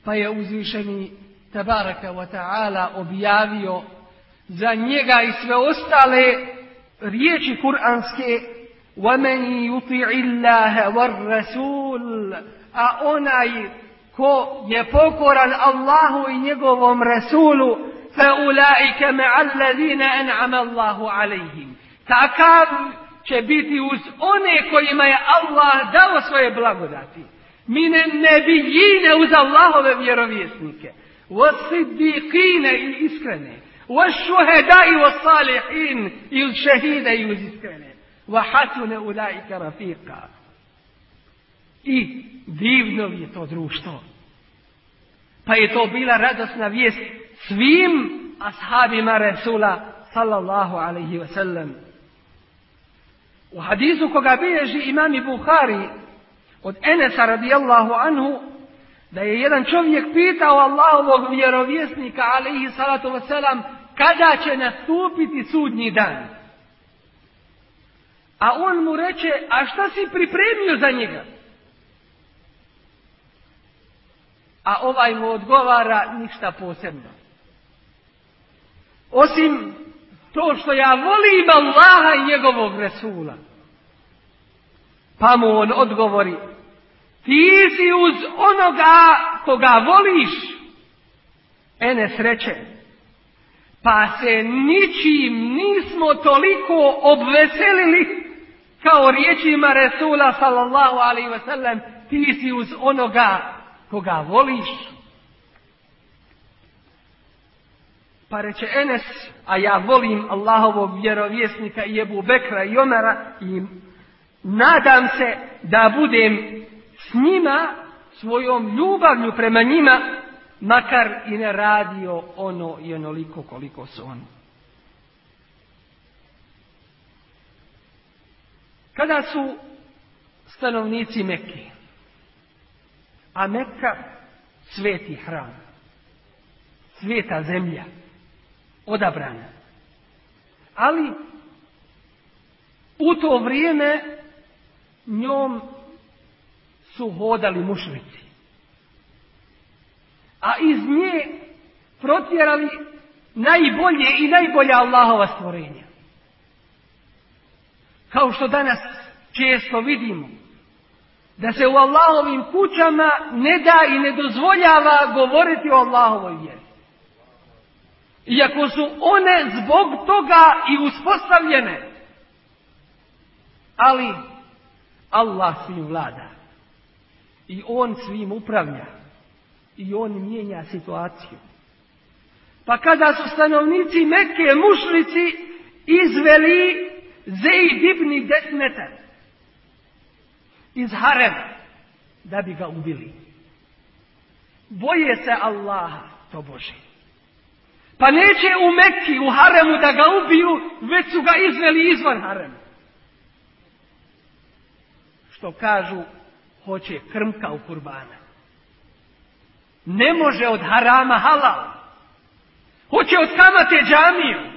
S3: Pa je uzvišeni Tabaraka wa ta'ala objavio za njega i sve ostale riječi kuranske وَمَنْ يُطِعِ اللَّهَ وَالرَّسُولَ A onaj ko je pokoran Allahu i njegovom Rasulu فَأُولَٰئِكَ مَعَ الَّذِينَ أَنْعَمَ اللَّهُ عَلَيْهِمْ Takav će biti uz one kojima je Allah dao svoje blagodati. Mine nebijine uz Allahove vjerovjesnike. Wasiddiqine i iskrene. Wašuheda i wasalihin i uz šehide i uz iskrene. Wahasune ulaika rafika. I divno je to društvo. Pa je to bila radosna vijest svim ashabima Resula sallallahu alaihi ve sellem. U hadisu koga bilježi imami Buhari od Enesa radijallahu anhu da je jedan čovjek pitao Allahovog vjerovjesnika alaihi salatu wasalam kada će nastupiti sudnji dan. A on mu reče, a šta si pripremio za njega? A ovaj mu odgovara ništa posebno. Osim to što ja volim Allaha i njegovog Resula. Pa mu on odgovori, ti si uz onoga koga voliš. Ene sreće. Pa se ničim nismo toliko obveselili kao riječima Resula sallallahu alaihi ve sellem, ti si uz onoga koga voliš. Pa reče Enes, a ja volim Allahovog vjerovjesnika i Ebu Bekra i Omara i nadam se da budem s njima, svojom ljubavlju prema njima, makar i ne radio ono i onoliko koliko su oni. Kada su stanovnici Mekke, a Mekka sveti hram, sveta zemlja, odabrana. Ali u to vrijeme njom su hodali mušnici. A iz nje protjerali najbolje i najbolja Allahova stvorenja. Kao što danas često vidimo da se u Allahovim kućama ne da i ne dozvoljava govoriti o Allahovoj vjeri. Iako su one zbog toga i uspostavljene. Ali Allah svim vlada. I On svim upravlja. I On mijenja situaciju. Pa kada su stanovnici Mekke mušlici izveli Zeid ibn Desmetar iz Harema da bi ga ubili. Boje se Allaha, to Bože. Pa neće u Mekki, u Haremu da ga ubiju, već su ga izveli izvan Harema. Što kažu, hoće krmka u kurbana. Ne može od harama halal. Hoće od kamate džamiju.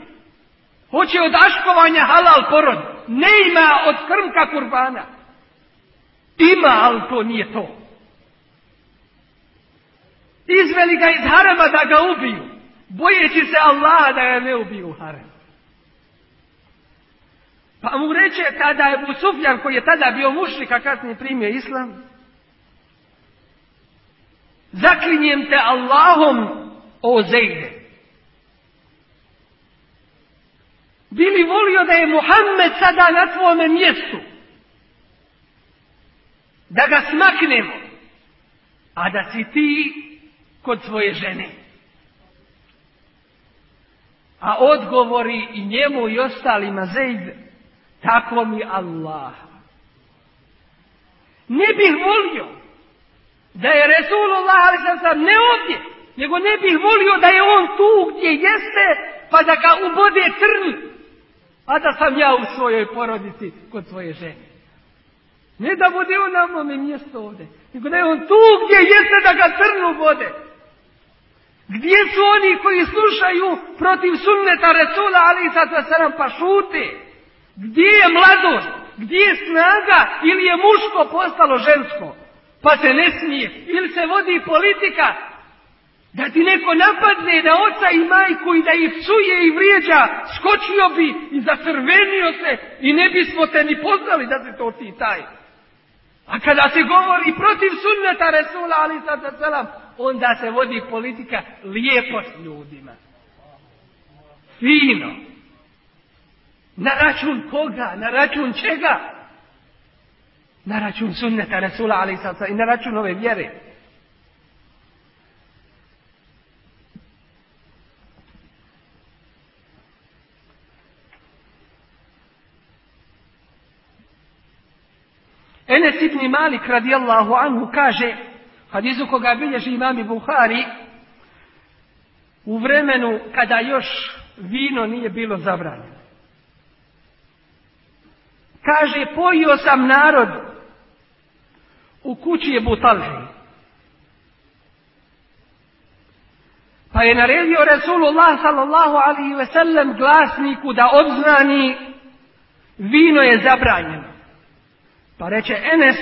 S3: Hoće od aškovanja halal porod. Ne ima od krmka kurbana. Ima, ali to nije to. Izveli ga iz harama da ga ubiju. Bojeći se Allaha da ga ne ubiju u. Pa mu reče tada je Sufjan koji je tada bio mušlik, a kasnije primio islam. Zaklinjem te Allahom, o Zejde. Bili volio da je Muhammed sada na tvome mjestu. Da ga smaknemo. A da si ti kod svoje žene. A odgovori i njemu i ostalima Zejd, tako mi Allah. Ne bih volio da je Resulullah ali ne ovdje, nego ne bih volio da je on tu gdje jeste, pa da ga ubode trn, a da sam ja u svojoj porodici kod svoje žene. Ne da bude on na mome mjesto ovdje, nego da je on tu gdje jeste da ga trnu bode. Gdje su oni koji slušaju protiv sunneta Resula ali sad se nam pa šute? Gdje je mladost? Gdje je snaga? Ili je muško postalo žensko? Pa se ne smije. Ili se vodi politika da ti neko napadne na oca i majku i da ih psuje i vrijeđa, skočio bi i zacrvenio se i ne bismo te ni poznali da se to ti taj. A kada se govori protiv sunneta Resula ali sad selam, onda se vodi politika lijepo s ljudima. Fino. Na račun koga? Na račun čega? Na račun sunneta Resula ali i na račun ove vjere. Enes ibn Malik radijallahu anhu kaže, hadisu koga bilježi imami Buhari, u vremenu kada još vino nije bilo zabranjeno. Kaže, pojio sam narod u kući je Butalhi. Pa je naredio Resulullah sallallahu alaihi ve sellem glasniku da obznani vino je zabranjeno. Pa reče Enes,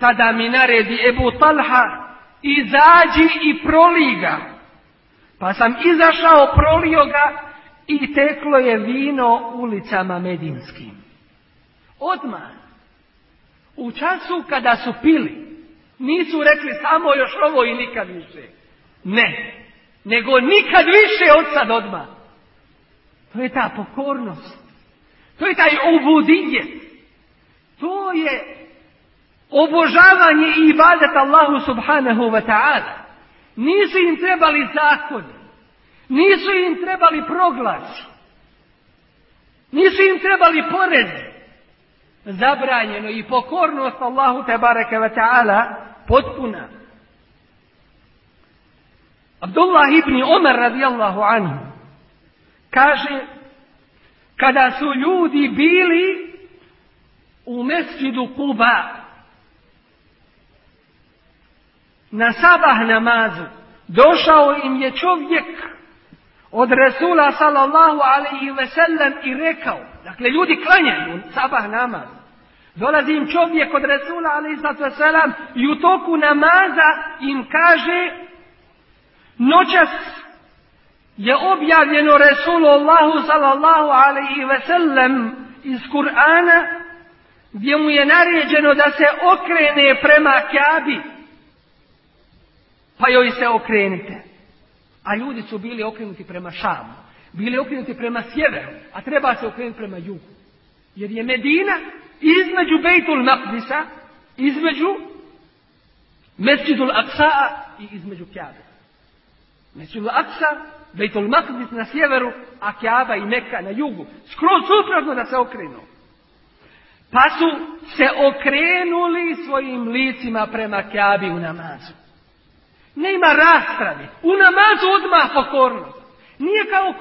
S3: tada mi naredi Ebu Talha, izađi i proliga. Pa sam izašao, prolio ga i teklo je vino ulicama Medinskim. Odmah, u času kada su pili, nisu rekli samo još ovo i nikad više. Ne, nego nikad više od sad odmah. To je ta pokornost. To je taj obudinje. To je obožavanje i ibadet Allahu subhanahu wa ta'ala. Nisu im trebali zakoni. Nisu im trebali proglasi. Nisu im trebali porezi. Zabranjeno i pokornost Allahu te bareke wa ta'ala potpuna. Abdullah ibn Omar radijallahu anhu kaže kada su ljudi bili u mesčidu Kuba na sabah namazu došao im je čovjek od Resula sallallahu alaihi ve sellem i rekao, dakle ljudi klanjaju sabah namaz, dolazi im čovjek od Resula alaihi ve sellem i u toku namaza im kaže noćas je objavljeno Resulullahu sallallahu alaihi ve sellem iz Kur'ana gdje mu je naređeno da se okrene prema Kjabi. Pa joj se okrenite. A ljudi su bili okrenuti prema Šamu. Bili okrenuti prema sjeveru, a treba se okrenuti prema jugu. Jer je Medina između Bejtul Maqdisa, između Mesjidul Aksa'a i između Kjabe. Mesjidul Aksa, Bejtul Maqdis na sjeveru, a Kjaba i Meka na jugu. Skroz suprotno da se okrenu. Pa su se okrenuli svojim licima prema Kjabi u namazu. Nema raspravi. U namazu odmah pokornost. Nije kao,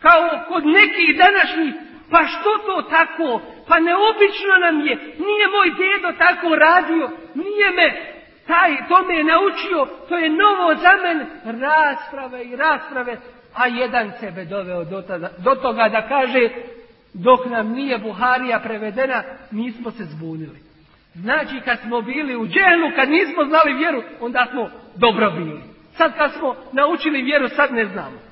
S3: kao kod nekih današnjih, pa što to tako? Pa neobično nam je. Nije moj dedo tako radio. Nije me taj, to me je naučio. To je novo za mene. Rasprave i rasprave. A jedan sebe doveo do, tada, do toga da kaže dok nam nije Buharija prevedena, nismo se zbunili. Znači kad smo bili u džehlu, kad nismo znali vjeru, onda smo dobro bili. Sad kad smo naučili vjeru, sad ne znamo.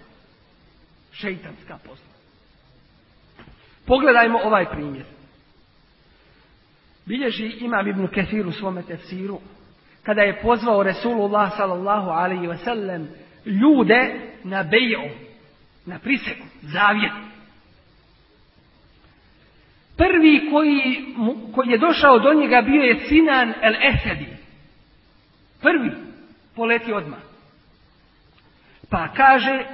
S3: Šeitanska posla. Pogledajmo ovaj primjer. Bilježi Imam Ibn Kesir u svome tefsiru, kada je pozvao Resulullah sallallahu alaihi ve sellem ljude na beju, na prisegu, zavjet. Prvi koji, koji je došao do njega bio je Sinan el Esedi. Prvi poleti odmah. Pa kaže,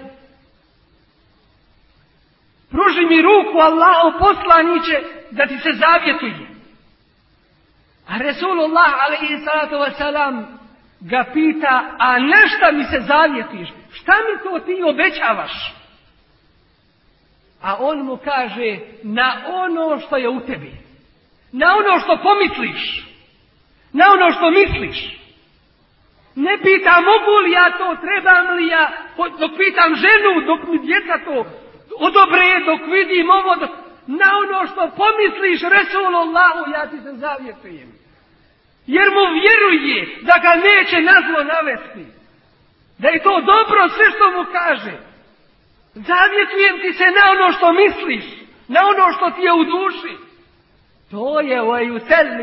S3: pruži mi ruku Allaho poslaniće da ti se zavjetuje. A Resulullah wasalam ga pita, a na mi se zavjetiš? Šta mi to ti obećavaš? A on mu kaže, na ono što je u tebi. Na ono što pomisliš. Na ono što misliš. Ne pita mogu li ja to, trebam li ja, dok pitam ženu, dok mi djeca to odobre, dok vidim ovo, dok, na ono što pomisliš, Resulullahu, ja ti se zavjetujem. Jer mu vjeruje da ga neće nazlo navesti. Da je to dobro sve što mu kaže. Zavjetujem ti se na ono što misliš, na ono što ti je u duši. To je u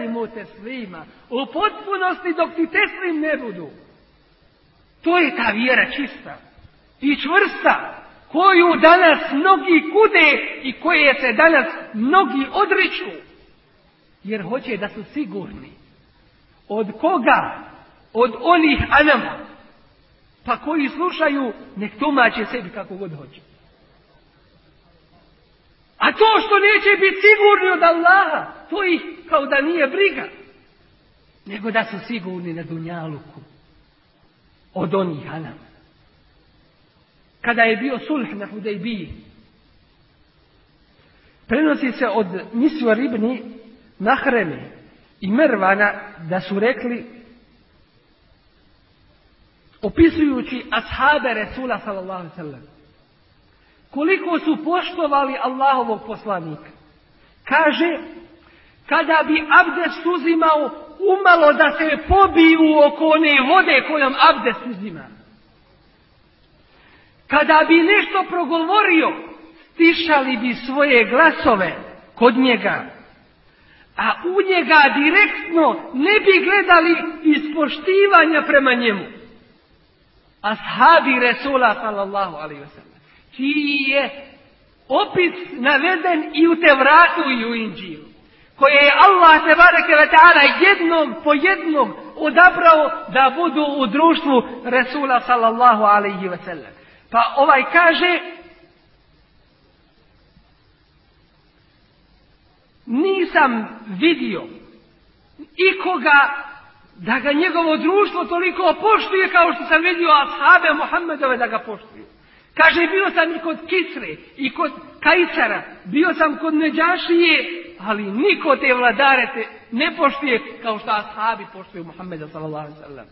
S3: mu teslima. U potpunosti dok ti teslim ne budu. To je ta vjera čista i čvrsta koju danas mnogi kude i koje se danas mnogi odriču. Jer hoće da su sigurni. Od koga? Od onih anama. Pa koji slušaju, nek tumače sebi kako god hoće. A to što neće biti sigurni od Allaha, to ih kao da nije briga. Nego da su sigurni na Dunjaluku. Od onih anama. Kada je bio sulh na Hudejbiji. Prenosi se od Nisva Ribni Nahreme i Mervana da su rekli opisujući ashabe Resula sallallahu sallam koliko su poštovali Allahovog poslanika. Kaže, kada bi abdest uzimao umalo da se pobiju oko one vode kojom abdest uzima. Kada bi nešto progovorio, stišali bi svoje glasove kod njega, a u njega direktno ne bi gledali iz poštivanja prema njemu. Ashabi Resula sallallahu alaihi wasallam, čiji je opis naveden i u Tevratu i u Inđilu, koje je Allah te bareke ve ta'ala jednom po jednom odabrao da budu u društvu Resula sallallahu alaihi wasallam. Pa ovaj kaže nisam vidio ikoga da ga njegovo društvo toliko poštuje kao što sam vidio ashabe Muhammedove da ga poštuju. Kaže, bio sam i kod Kisre i kod Kajsara, bio sam kod Neđašije, ali niko te vladare te ne poštuje kao što ashabi poštuju Muhammeda sallallahu sallam.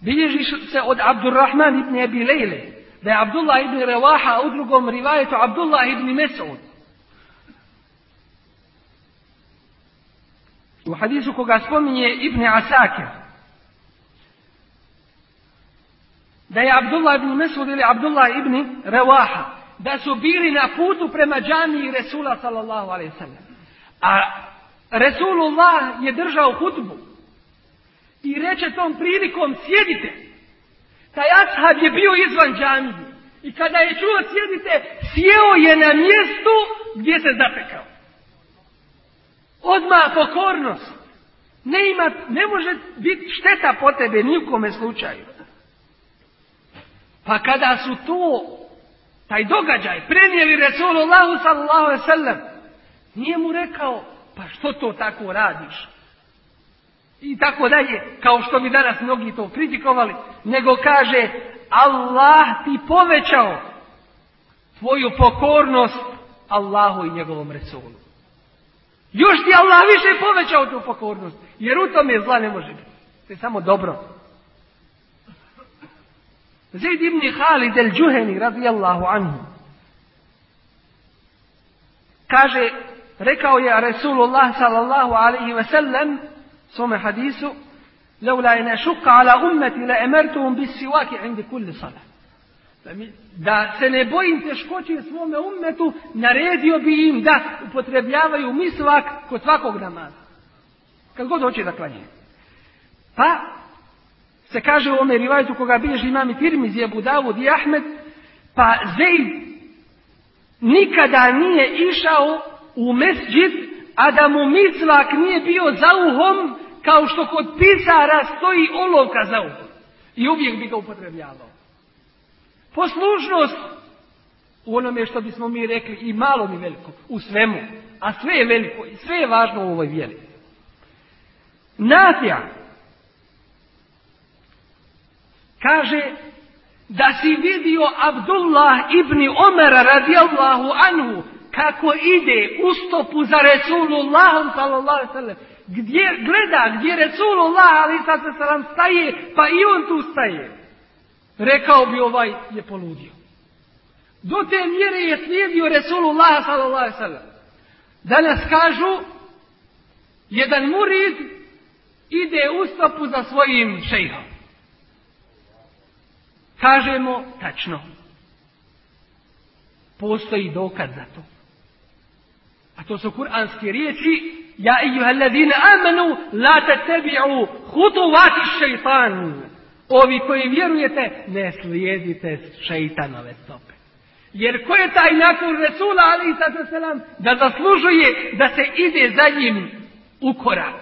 S3: Bilježi se od Abdurrahman ibn Abi Lejle, da je Abdullah ibn Rewaha u drugom rivajetu Abdullah ibn Mesud. U hadisu koga spominje Ibn Asakir, da je Abdullah ibn Mesud ili Abdullah ibn Rewaha, da su bili na putu prema džamiji Resula sallallahu alaihi sallam. A Resulullah je držao hutbu i reče tom prilikom sjedite. Taj ashab je bio izvan džamije. I kada je čuo sjedite, sjeo je na mjestu gdje se zapekao. Odmah pokornost. Ne, ima, ne može biti šteta po tebe ni u slučaju. Pa kada su to, taj događaj, prenijeli Resulullahu sallallahu sallam, nije mu rekao, pa što to tako radiš? I tako dalje, kao što bi danas mnogi to kritikovali, nego kaže, Allah ti povećao tvoju pokornost Allahu i njegovom Resulu. Još ti Allah više povećao tu pokornost, jer u tome zla ne može biti. To je samo dobro. Zaid ibn Khalid el-Juheni radijallahu anhu kaže, rekao je Resulullah sallallahu alaihi ve sellem svome hadisu Leula je nešuka ala ummeti le emertuhum bis sivaki indi kulli sala. Da se ne bojim teškoće svome ummetu, naredio bi im da upotrebljavaju misvak kod svakog namaza. Kad god hoće da klanje. Pa se kaže u ome rivajtu koga bilježi imami Tirmizi, Abu Davud i Ahmed, pa Zeid nikada nije išao u mesđid a da mu misvak nije bio za uhom, kao što kod pisara stoji olovka za uhom. I uvijek bi ga upotrebljavao. Poslušnost u onome što bismo mi rekli i malo i veliko, u svemu, a sve je veliko i sve je važno u ovoj vjeri. Nafija kaže da si vidio Abdullah ibn Omera radijallahu anhu kako ide u stopu za Resulullahom sallallahu sallam gdje gleda, gdje Resulullah ali sad se salam staje, pa i on tu staje. Rekao bi ovaj je poludio. Do te mjere je slijedio Resulullah sallallahu sallam. Danas kažu, jedan murid ide u stopu za svojim šejhom. Kažemo tačno. Postoji dokaz za to. A to su kuranske riječi Ja ejuha alladhina amanu la tattabi'u hutuvati šeitan. Ovi koji vjerujete ne slijedite šeitanove stope. Jer ko je taj nakon Resula ali selam da zaslužuje da se ide za njim u korak?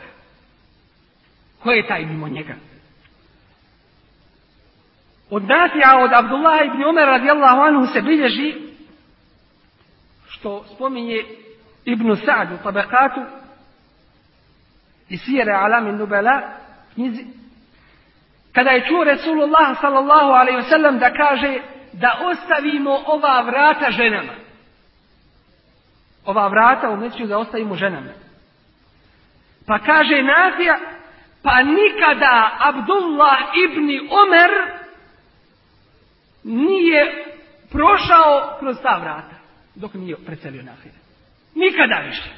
S3: Ko je taj mimo njega? Od Nasija, od Abdullah ibn Umar radijallahu anhu se bilježi što spominje Ibn Sa'd u tabakatu i Sijere Alami Nubela knjizi, kada je čuo Resulullah sallallahu alaihi wasallam da kaže da ostavimo ova vrata ženama. Ova vrata u meću da ostavimo ženama. Pa kaže Nafija, pa nikada Abdullah ibn Omer nije prošao kroz ta vrata dok nije preselio Nafija. Nikada više.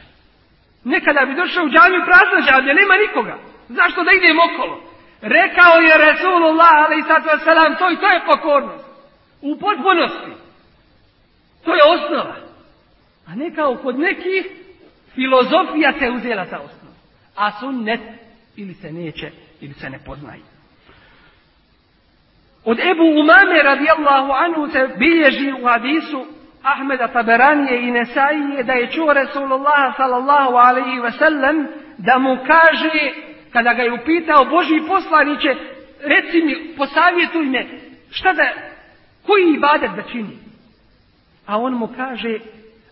S3: Nekada bi došao u džamiju prazna džamija, nema nikoga. Zašto da idem okolo? Rekao je Resulullah ali salam, to i to je pokornost. U potpunosti. To je osnova. A ne kao kod nekih filozofija se uzela ta osnova. A sunnet ili se neće ili se ne poznaje. Od Ebu Umame radijallahu anhu se bilježi u hadisu Ahmeda Taberanije i Nesaije da je čuo Resulullah sallallahu alaihi ve sellem da mu kaže kada ga je upitao Boži poslaniće reci mi, posavjetuj me šta da, koji ibadet da čini a on mu kaže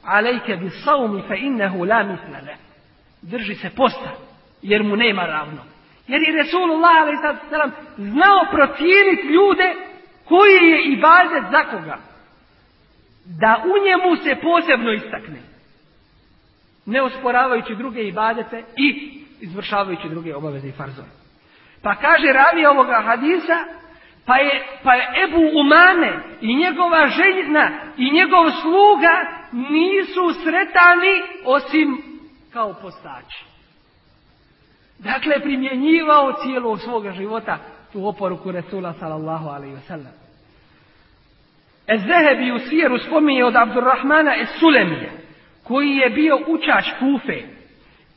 S3: alejke bi saumi fa innehu la mislele drži se posta jer mu nema ravno. Jer je Resulullah alaihi znao procijeniti ljude koji je ibadet za koga da u njemu se posebno istakne. Ne osporavajući druge ibadete i izvršavajući druge obaveze i farzove. Pa kaže ravi ovoga hadisa, pa je, pa je Ebu Umane i njegova žena i njegov sluga nisu sretani osim kao postači. Dakle, primjenjivao cijelo svoga života tu oporuku Resula sallallahu alaihi wa sallam. Ezehebi u svijeru spominje od Abdurrahmana Sulemija, koji je bio učač Kufe,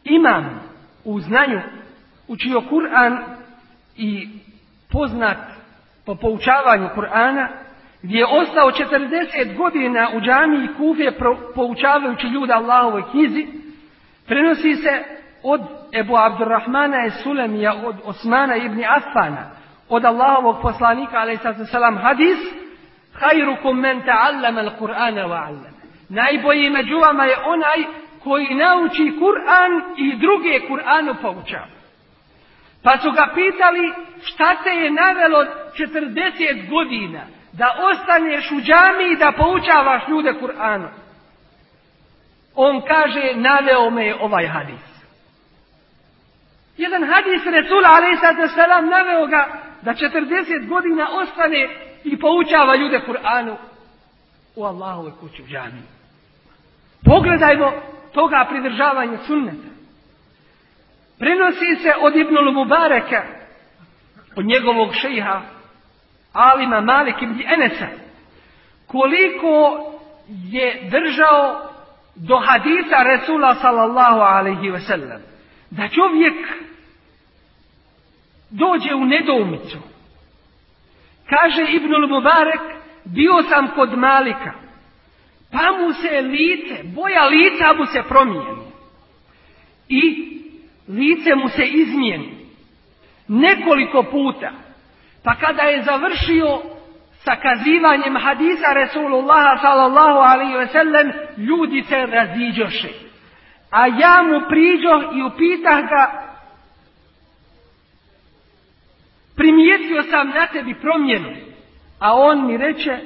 S3: imam u znanju, učio Kur'an i poznat po poučavanju Kur'ana, gdje je ostao 40 godina u džamiji Kufe poučavajući ljuda Allahovoj knjizi, prenosi se od Ebu Abdurrahmana Sulemija, od Osmana ibn Affana, od Allahovog poslanika, a.s. hadis, Hajrukum men ta'allama al-Qur'ana wa 'allama. Najbolji među vama je onaj koji nauči Kur'an i druge Kur'anu poučava. Pa su ga pitali šta te je navelo 40 godina da ostaneš u džami i da poučavaš ljude Kur'anu. On kaže, naveo me je ovaj hadis. Jedan hadis Resula a.s. naveo ga da 40 godina ostane i poučava ljude Kur'anu u Allahove kući u džami. Pogledajmo toga pridržavanja sunneta. Prenosi se od Ibnul Mubareka, od njegovog šeha, Alima Malik ibn Enesa, koliko je držao do hadisa Resula sallallahu alaihi ve sellem, da čovjek dođe u nedoumicu Kaže Ibnul Mubarek, bio sam kod Malika, pa mu se lice, boja lica mu se promijeni. I lice mu se izmijeni. Nekoliko puta. Pa kada je završio sa kazivanjem hadisa Resulullah sallallahu alaihi ve sellem, ljudi se raziđoše. A ja mu priđo i upitah ga primijetio sam na tebi promjenu. A on mi reče,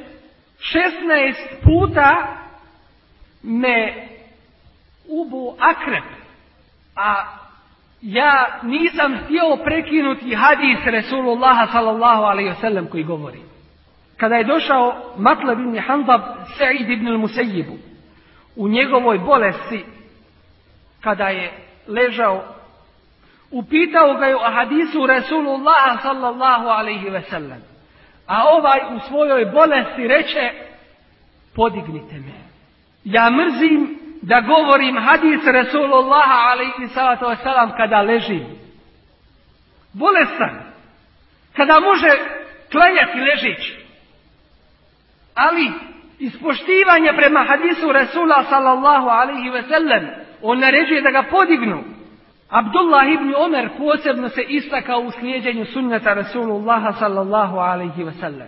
S3: 16 puta me ubu akrep, a ja nisam htio prekinuti hadis Resulullah sallallahu alaihi wasallam koji govori. Kada je došao Matlab ibn Hanbab Sa'id ibn al u njegovoj bolesti, kada je ležao Upitao ga je o hadisu Rasulullah sallallahu alaihi ve sellem. A ovaj u svojoj bolesti reče, podignite me. Ja mrzim da govorim hadis Rasulullah alaihi sallatu wasallam kada ležim. Bolestan. Kada može klanjati ležić. Ali ispoštivanje prema hadisu Rasula sallallahu alaihi ve sellem, on naređuje da ga podignu. Abdullah ibn Omer posebno se istakao u slijedjenju sunneta Rasulullaha sallallahu alaihi wasallam.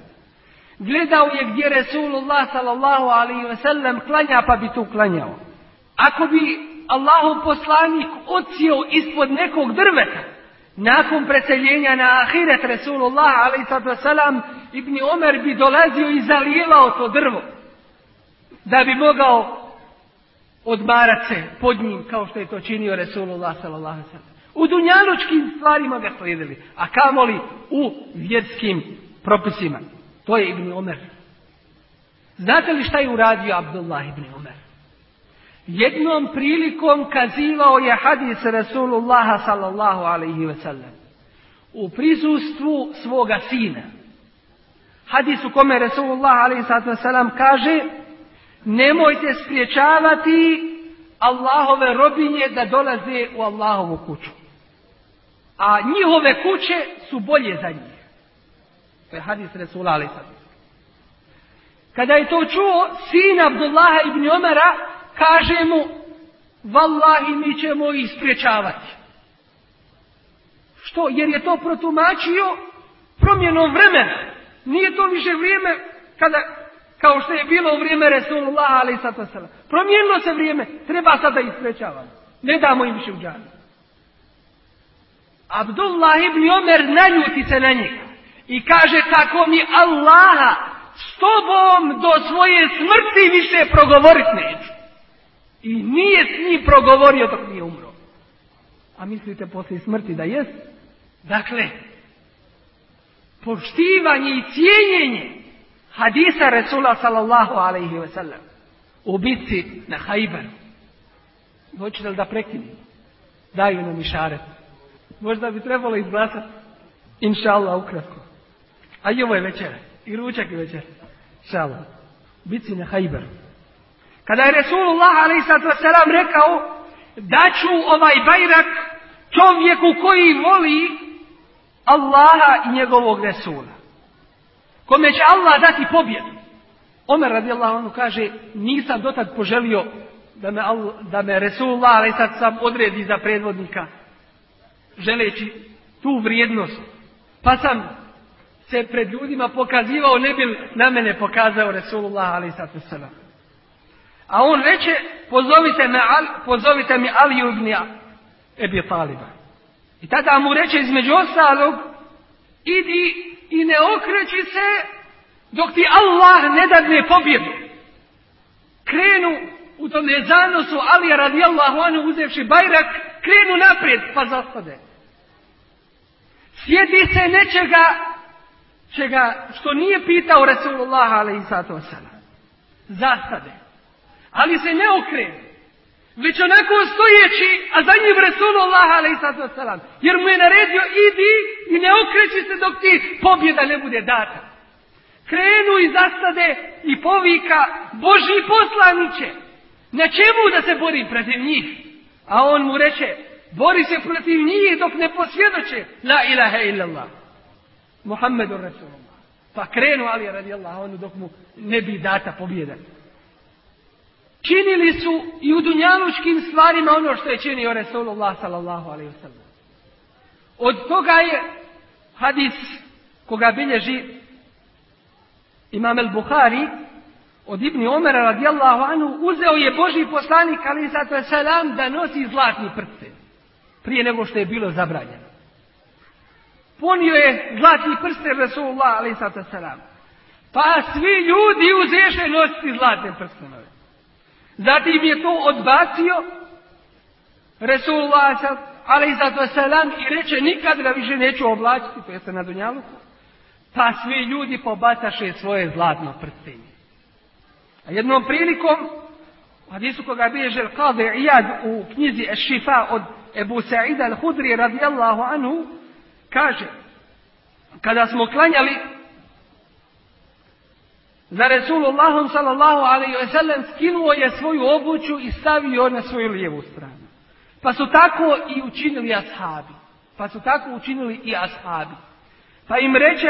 S3: Gledao je gdje Rasulullah sallallahu alaihi wasallam klanja pa bi tu klanjao. Ako bi Allahov poslanik ocio ispod nekog drveta. Nakon preseljenja na ahiret Resulullah a.s. Ibni Omer bi dolazio i zalijevao to drvo. Da bi mogao odmarat se pod njim kao što je to činio Resulullah sallallahu U dunjalučkim stvarima ga slijedili, a kamoli u vjerskim propisima. To je Ibn Omer. Znate li šta je uradio Abdullah ibn Omer? Jednom prilikom kazivao je hadis Rasulullaha sallallahu alaihi ve u prisustvu svoga sina. Hadis u kome Rasulullah alaihi sellem kaže nemojte spriječavati Allahove robinje da dolaze u Allahovu kuću. A njihove kuće su bolje za njih. To je hadis Rasulullah alaihi Kada je to čuo, sin Abdullaha ibn Omara kaže mu, vallahi mi ćemo ih spriječavati. Što? Jer je to protumačio promjenom vremena. Nije to više vrijeme kada, kao što je bilo u vrijeme Resulullah ali sada Promijenilo se vrijeme, treba sada ih spriječavati. Ne damo im više u džanu. Abdullah ibn Omer naljuti se na njega i kaže tako mi Allaha s tobom do svoje smrti više progovorit neću. I nije s njim progovorio dok nije umro. A mislite poslije smrti da jest? Dakle, poštivanje i cijenjenje hadisa Resula sallallahu alaihi ve sellem u bitci na Hajberu. Hoćete li da prekinim? Daju nam išaret. Možda bi trebalo izglasati. Inša Allah, ukratko. A i ovo je večera. I ručak je večera. Šalo. Bici na Hajberu. Kada je Resulullah a.s. rekao da ću ovaj bajrak čovjeku koji voli Allaha i njegovog Resula. Kome će Allah dati pobjedu. Omer radijallahu anhu kaže nisam dotad poželio da me, da me Resulullah a.s. sam odredi za predvodnika želeći tu vrijednost. Pa sam se pred ljudima pokazivao, ne bi na mene pokazao Resulullah ali sallam. A on reče, pozovite, me, pozovite mi Aliju ibn Ebi Taliba. I tada mu reče između ostalog, idi i ne okreći se dok ti Allah ne dadne pobjedu. Krenu u tom zanosu Alija radijallahu anhu uzevši bajrak, krenu naprijed pa zastade. Sjedi se nečega čega, što nije pitao Rasulullah alaihi Zastade. Ali se ne okrene. Već onako stojeći, a za njim Rasulullah alaihi Jer mu je naredio idi i ne okreći se dok ti pobjeda ne bude data. Krenu i zastade i povika Boži poslaniće. Na čemu da se bori protiv njih? A on mu reče, bori se protiv njih dok ne posvjedoče La ilaha illallah. Muhammedu Rasulullah. Pa krenu Ali radijallahu anhu dok mu ne bi data pobjeda. Činili su i u dunjalučkim stvarima ono što je činio Rasulullah sallallahu alaihi wasallam. Od toga je hadis koga bilježi Imam el Buhari od Ibni Omera radijallahu anhu uzeo je Boži poslanik ali salam da nosi zlatni prsten prije nego što je bilo zabranjeno. Ponio je zlatni prsten Rasulullah ali salam. Pa svi ljudi uzeše nositi zlatne prstenove. Zatim je to odbacio Resulullah ali salam i reče nikad ga više neću oblačiti, to jeste na Dunjaluku. Pa svi ljudi pobacaše svoje zlatno prstenje. A jednom prilikom, hadisu koga bilježe Qadi Iyad u knjizi Šifa od Ebu Sa'ida al-Hudri radijallahu anhu, kaže, kada smo klanjali za Resulullahom sallallahu alaihi sellem skinuo je svoju obuću i stavio na svoju lijevu stranu. Pa su tako i učinili ashabi. Pa su tako učinili i ashabi. Pa im reče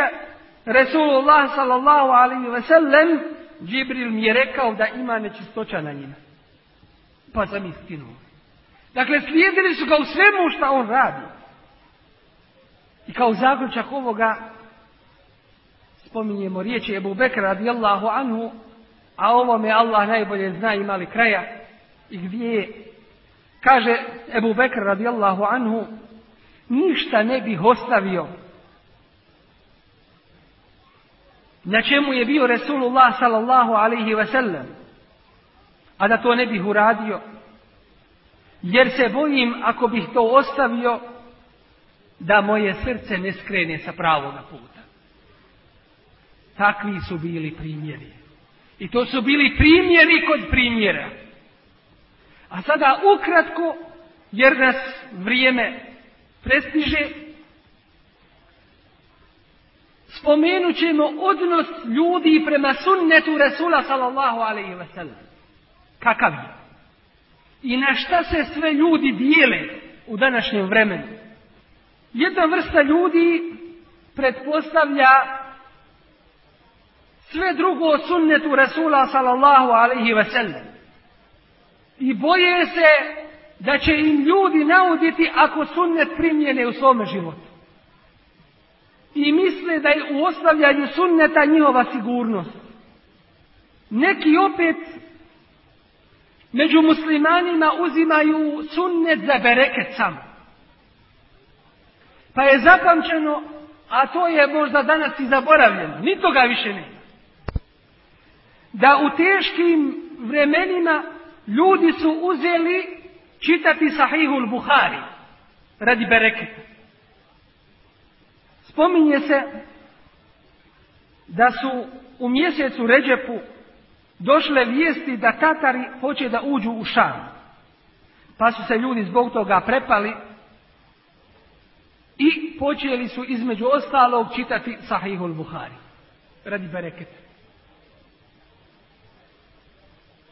S3: Resulullah sallallahu alaihi sellem Džibril mi je rekao da ima nečistoća na njima. Pa sam ih skinuo. Dakle, slijedili su ga u svemu što on radi. I kao zaključak ovoga spominjemo riječi Ebu Bekra radijallahu anhu, a ovome Allah najbolje zna imali kraja i gdje je. Kaže Ebu Bekr radijallahu anhu, ništa ne bih ostavio. Na čemu je bio Resulullah sallallahu alaihi sellem, a da to ne bih uradio, jer se bojim ako bih to ostavio, da moje srce ne skrene sa pravoga puta. Takvi su bili primjeri. I to su bili primjeri kod primjera. A sada ukratko, jer nas vrijeme prestiže, spomenut ćemo odnos ljudi prema sunnetu Resula sallallahu alaihi sellem. Kakav je? I na šta se sve ljudi dijele u današnjem vremenu? Jedna vrsta ljudi pretpostavlja sve drugo sunnetu Resula sallallahu alaihi ve sellem. I boje se da će im ljudi nauditi ako sunnet primjene u svome životu. I misle da je u ostavljanju sunneta njihova sigurnost. Neki opet među muslimanima uzimaju sunnet za bereket samo. Pa je zapamćeno, a to je možda danas i zaboravljeno, ni toga više nema. Da u teškim vremenima ljudi su uzeli čitati Sahihul Buhari radi bereketa. Spominje se da su u mjesecu Ređepu došle vijesti da Tatari hoće da uđu u Šam. Pa su se ljudi zbog toga prepali i počeli su između ostalog čitati Sahihul Buhari radi bereketa.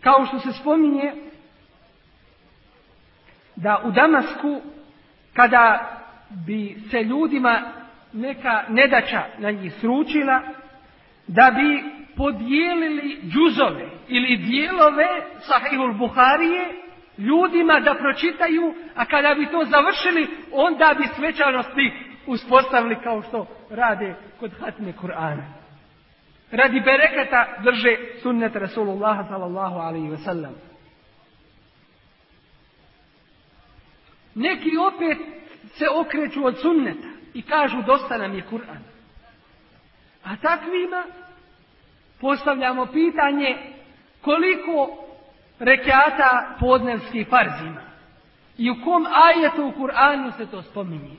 S3: Kao što se spominje da u Damasku kada bi se ljudima neka nedača na njih sručila, da bi podijelili džuzove ili dijelove Sahihul Buharije ljudima da pročitaju, a kada bi to završili, onda bi svečanosti uspostavili kao što rade kod hatme Kur'ana. Radi bereketa drže sunnet Rasulullah sallallahu alaihi ve sellem. Neki opet se okreću od sunneta i kažu dosta nam je Kur'an. A takvima postavljamo pitanje koliko rekiata podnevskih farzima. I u kom ajetu u Kur'anu se to spominje.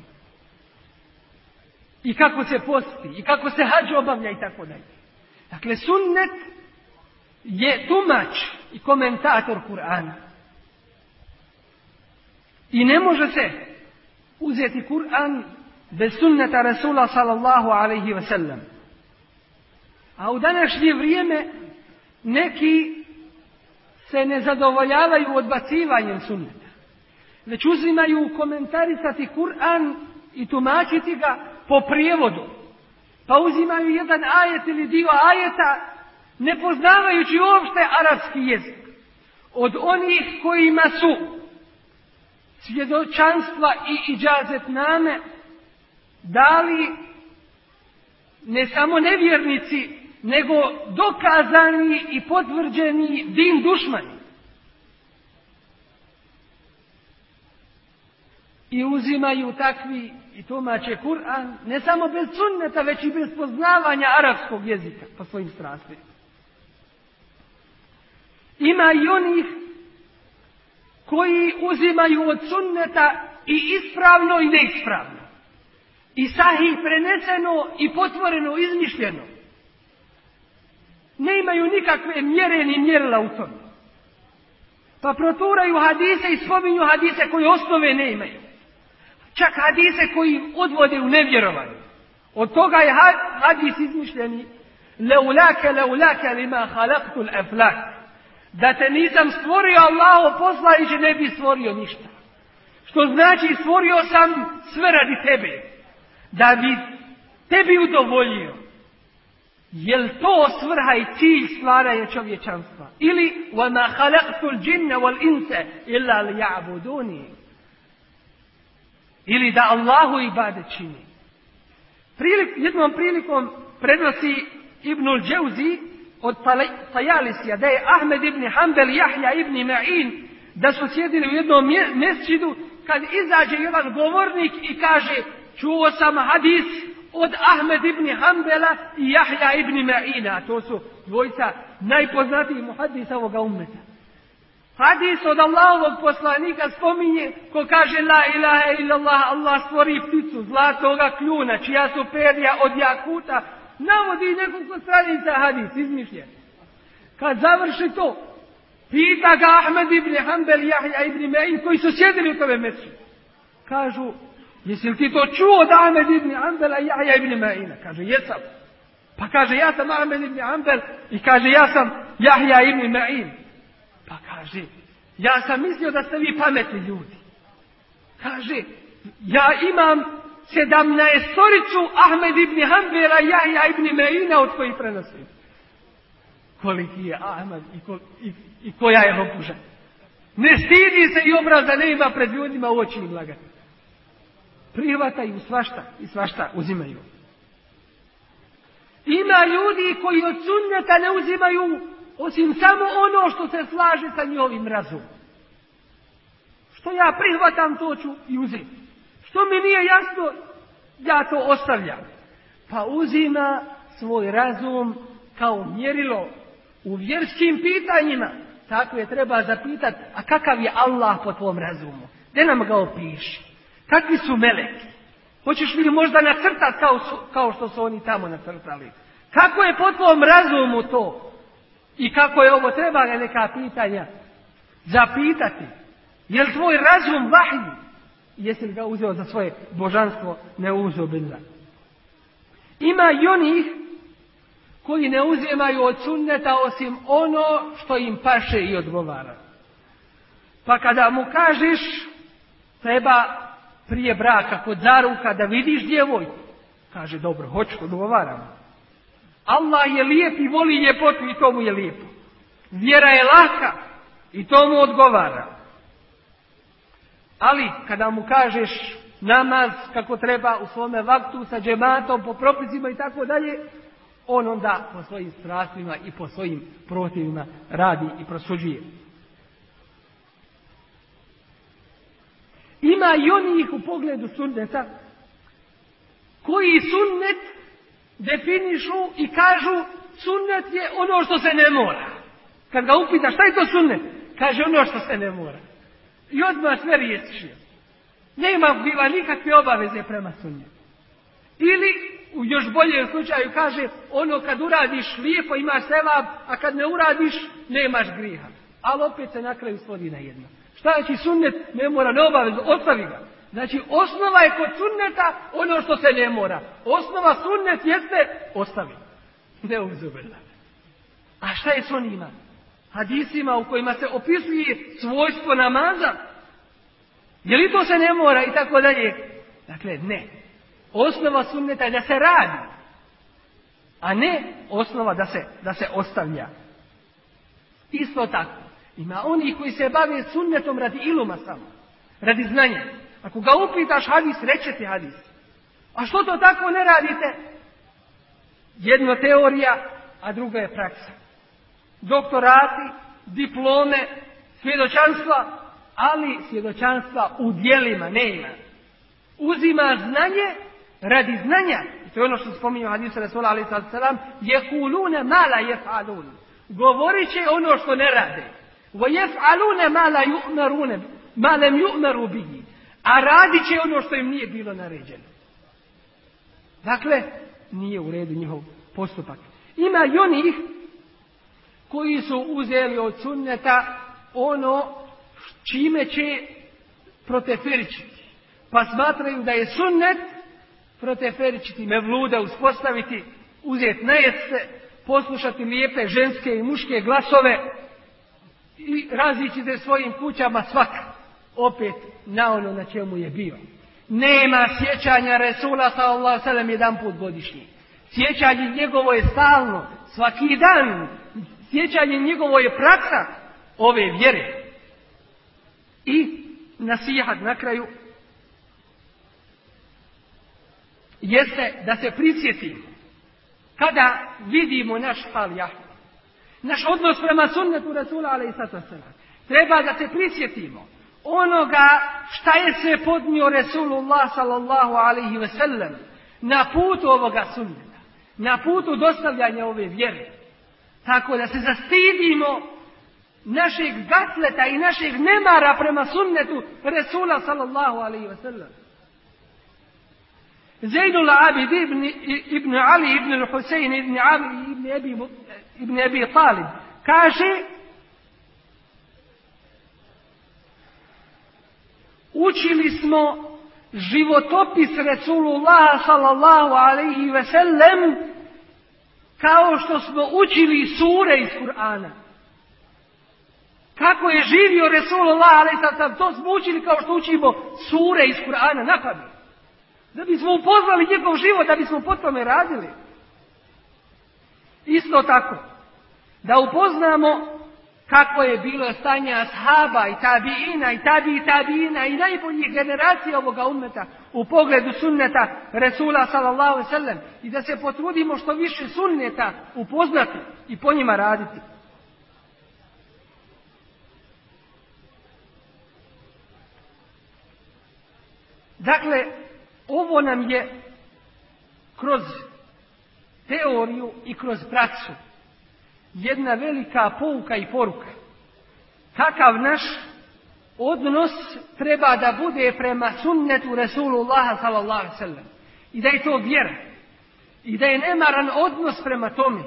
S3: I kako se posti, i kako se hađ obavlja i tako dalje. Dakle, sunnet je tumač i komentator Kur'ana. I ne može se uzeti Kur'an bez sunneta Rasula sallallahu alaihi ve sellem. A u današnje vrijeme neki se ne zadovoljavaju odbacivanjem sunneta. Već uzimaju komentarisati Kur'an i tumačiti ga po prijevodu. Pa uzimaju jedan ajet ili dio ajeta ne poznavajući uopšte arapski jezik. Od onih kojima su svjedočanstva i iđazet name dali ne samo nevjernici, nego dokazani i potvrđeni din dušmani. I uzimaju takvi i tumače Kur'an ne samo bez sunneta, već i bez poznavanja arapskog jezika po svojim strastvima. Ima i onih koji uzimaju od sunneta i ispravno i neispravno. I sahih preneseno i potvoreno, izmišljeno. Ne imaju nikakve mjere ni mjerila u tome. Pa proturaju hadise i spominju hadise koji osnove ne imaju. Čak hadise koji odvode u nevjerovanje. Od toga je hadis izmišljeni. Leulake, leulake lima halaktul aflak. Da te nisam stvorio Allaho poslajući ne bi stvorio ništa. Što znači stvorio sam sve radi tebe. Da bi tebi udovoljio. Jel to svrha i cilj stvaranja čovječanstva? Ili وَمَا خَلَقْتُ الْجِنَّ وَالْإِنْسَ إِلَّا لِيَعْبُدُونِ ili da Allahu ibadet čini. Prilik, jednom prilikom prenosi Ibnul Dževzi od Tajalisija da je Ahmed ibn Hanbel Jahja ibn Ma'in da su sjedili u jednom mje- mesčidu kad izađe jedan govornik i kaže čuo sam hadis od Ahmed ibn Hanbela i Jahja ibn Ma'ina. To su dvojica najpoznatijih muhadisa ovoga ummeta. Hadis od Allahovog poslanika spominje ko kaže la ilaha illallah, Allah stvori pticu zlatoga kljuna, čija su perja od jakuta, navodi nekoliko stranica hadis, izmišljen. Kad završi to, pita ga Ahmed ibn Hanbel Jahja ibn Ma'in koji su sjedili u tome mesu. Kažu, jesi li ti to čuo od Ahmed ibn Hanbela i Jahja ibn Ma'ina? Kaže, jesam. Pa kaže, ja sam Ahmed ibn Hanbel i kaže, ja sam Jahja ibn Ma'in. Pa kaže, ja sam mislio da ste vi pametni ljudi. Kaže, ja imam sedamnaestoricu Ahmed ibn Hanbela i Jahja ibn Meina od kojih prenosim. Koliki je Ahmed i, ko, i, i koja je lopuža. Ne stidi se i obraza ne ima pred ljudima u oči i blaga. Prihvataju svašta i svašta uzimaju. Ima ljudi koji od sunneta ne uzimaju osim samo ono što se slaže sa njihovim razumom. Što ja prihvatam, to ću i uzeti. Što mi nije jasno, ja to ostavljam. Pa uzima svoj razum kao mjerilo u vjerskim pitanjima. Tako je treba zapitati, a kakav je Allah po tvom razumu? Gdje nam ga opiši? Kakvi su meleki? Hoćeš li možda nacrtati kao, kao što su oni tamo nacrtali? Kako je po tvom razumu to? I kako je ovo, treba neka pitanja zapitati. Je li tvoj razum vahji? Jesi li ga uzeo za svoje božanstvo? Ne uzeo billah. Ima i onih koji ne uzimaju od sunneta osim ono što im paše i odgovara. Pa kada mu kažeš treba prije braka kod zaruka da vidiš djevojku, kaže dobro, hoću, odgovaram. Allah je lijep i voli ljepotu i to mu je lijepo. Vjera je laka i to mu odgovara. Ali kada mu kažeš namaz kako treba u svome vaktu sa džematom po propisima i tako dalje, on onda po svojim strastvima i po svojim protivima radi i prosuđuje. Ima i onih u pogledu sunneta koji sunnet definišu i kažu sunnet je ono što se ne mora. Kad ga upita šta je to sunnet? Kaže ono što se ne mora. I odmah sve riječi. Nema bila nikakve obaveze prema sunnetu. Ili u još boljem slučaju kaže ono kad uradiš lijepo imaš sevab, a kad ne uradiš nemaš griha. Ali opet se na kraju svodi na jedno. Šta znači sunnet ne mora, ne obavezno, ostavi ga. Znači osnova je kod sunneta ono što se ne mora. Osnova sunnet jeste ostavi. Ne uzubila. A šta je s onima? Hadisima u kojima se opisuje svojstvo namaza. Je li to se ne mora i tako dalje? Dakle, ne. Osnova sunneta je da se radi. A ne osnova da se, da se ostavlja. Isto tako. Ima oni koji se bave sunnetom radi iluma samo. Radi znanja. Ako ga upitaš hadis, reće ti hadis. A što to tako ne radite? Jedno teorija, a druga je praksa. Doktorati, diplome, svjedočanstva, ali svjedočanstva u dijelima nema. Uzima znanje radi znanja. I to je ono što spominje u hadisu Rasula alaih je kulune mala je falun. Govorit će ono što ne rade. Wa jef'alune ma la yu'marune, ma lam yu'maru bihi. A radit će ono što im nije bilo naređeno. Dakle, nije u redu njihov postupak. Ima i onih koji su uzeli od sunneta ono čime će proteferičiti. Pa smatraju da je sunnet proteferičiti, mevluda uspostaviti, uzeti najeste, poslušati lijepe ženske i muške glasove i razići se svojim kućama svaka. Opet na ono na čemu je bio. Nema sjećanja Resula sallallahu sallam jedan put godišnji. Sjećanje njegovo je stalno, svaki dan. Sjećanje njegovo je praksa ove vjere. I nasihat na kraju jeste da se prisjetimo kada vidimo naš hal naš odnos prema sunnetu Rasula alaih Treba da se prisjetimo onoga šta je sve podnio Resulullah sallallahu alaihi ve sellem na putu ovoga sunneta, na putu dostavljanja ove vjere. Tako da se zastidimo našeg gatleta i našeg nemara prema sunnetu Resula sallallahu alaihi ve sellem. Zainul Abid ibn, ibn Ali ibn Husein ibn Ali ibn Abi, ibn Abi Talib kaže učili smo životopis Resulullah sallallahu alaihi ve sellem kao što smo učili sure iz Kur'ana. Kako je živio Resulullah alaihi to smo učili kao što učimo sure iz Kur'ana na pamet. Da bismo upoznali njegov život, da bismo po tome radili. Isto tako, da upoznamo kako je bilo stanje ashaba i tabiina i tabi i tabiina i najboljih generacija ovoga ummeta u pogledu sunneta Resula sallallahu sallam i da se potrudimo što više sunneta upoznati i po njima raditi. Dakle, ovo nam je kroz teoriju i kroz praksu jedna velika pouka i poruka. Kakav naš odnos treba da bude prema sunnetu Resulullaha sallallahu sallam. I da je to vjera. I da je nemaran odnos prema tome.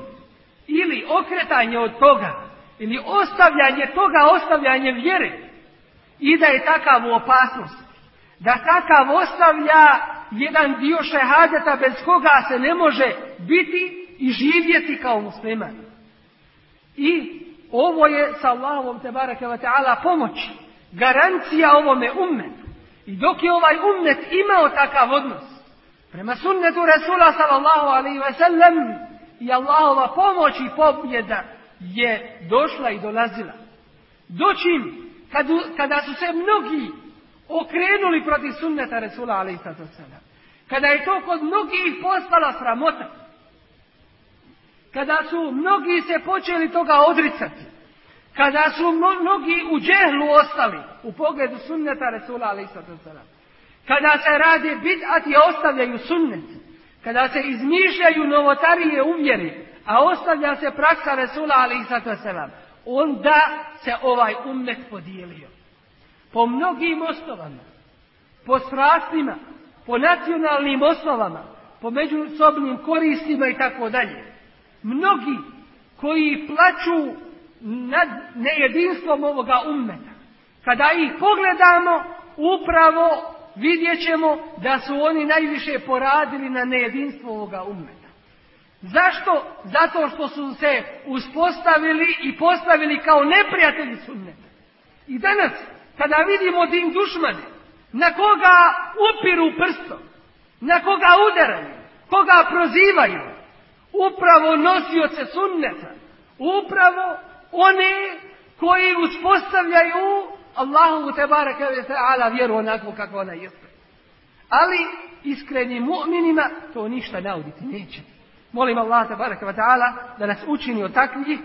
S3: Ili okretanje od toga. Ili ostavljanje toga, ostavljanje vjere. I da je takav u opasnosti. Da takav ostavlja jedan dio šehadeta bez koga se ne može biti i živjeti kao musliman. I ovo je sa Allahom te barake wa ta'ala pomoć. Garancija ovome ummetu. I dok je ovaj ummet imao takav odnos prema sunnetu Rasula sallallahu alaihi wa sallam i Allahova pomoć i pobjeda je došla i dolazila. Doćim kad, kada su se mnogi okrenuli protiv sunneta Rasula alaihi sallam. Kada je to kod mnogih postala sramota kada su mnogi se počeli toga odricati, kada su mnogi u džehlu ostali u pogledu sunneta Resula alaih kada se radi bid'at i ostavljaju sunnet, kada se izmišljaju novotarije uvjeri, a ostavlja se praksa Resula alaih onda se ovaj ummet podijelio. Po mnogim osnovama, po strastima, po nacionalnim osnovama, po međusobnim koristima i tako dalje mnogi koji plaću nad nejedinstvom ovoga ummeta. Kada ih pogledamo, upravo vidjet ćemo da su oni najviše poradili na nejedinstvo ovoga ummeta. Zašto? Zato što su se uspostavili i postavili kao neprijatelji sunneta. I danas, kada vidimo din dušmane, na koga upiru prstom, na koga udaraju, koga prozivaju, upravo nosioce sunneta, upravo one koji uspostavljaju Allahu te bareke ve taala vjeru onako kako ona jeste. Ali iskrenim mu'minima to ništa nauditi neće. Molim Allah te bareke taala da nas učini od takvih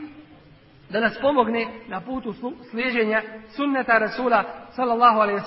S3: da nas pomogne na putu slijeđenja sunneta Rasula sallallahu alejhi ve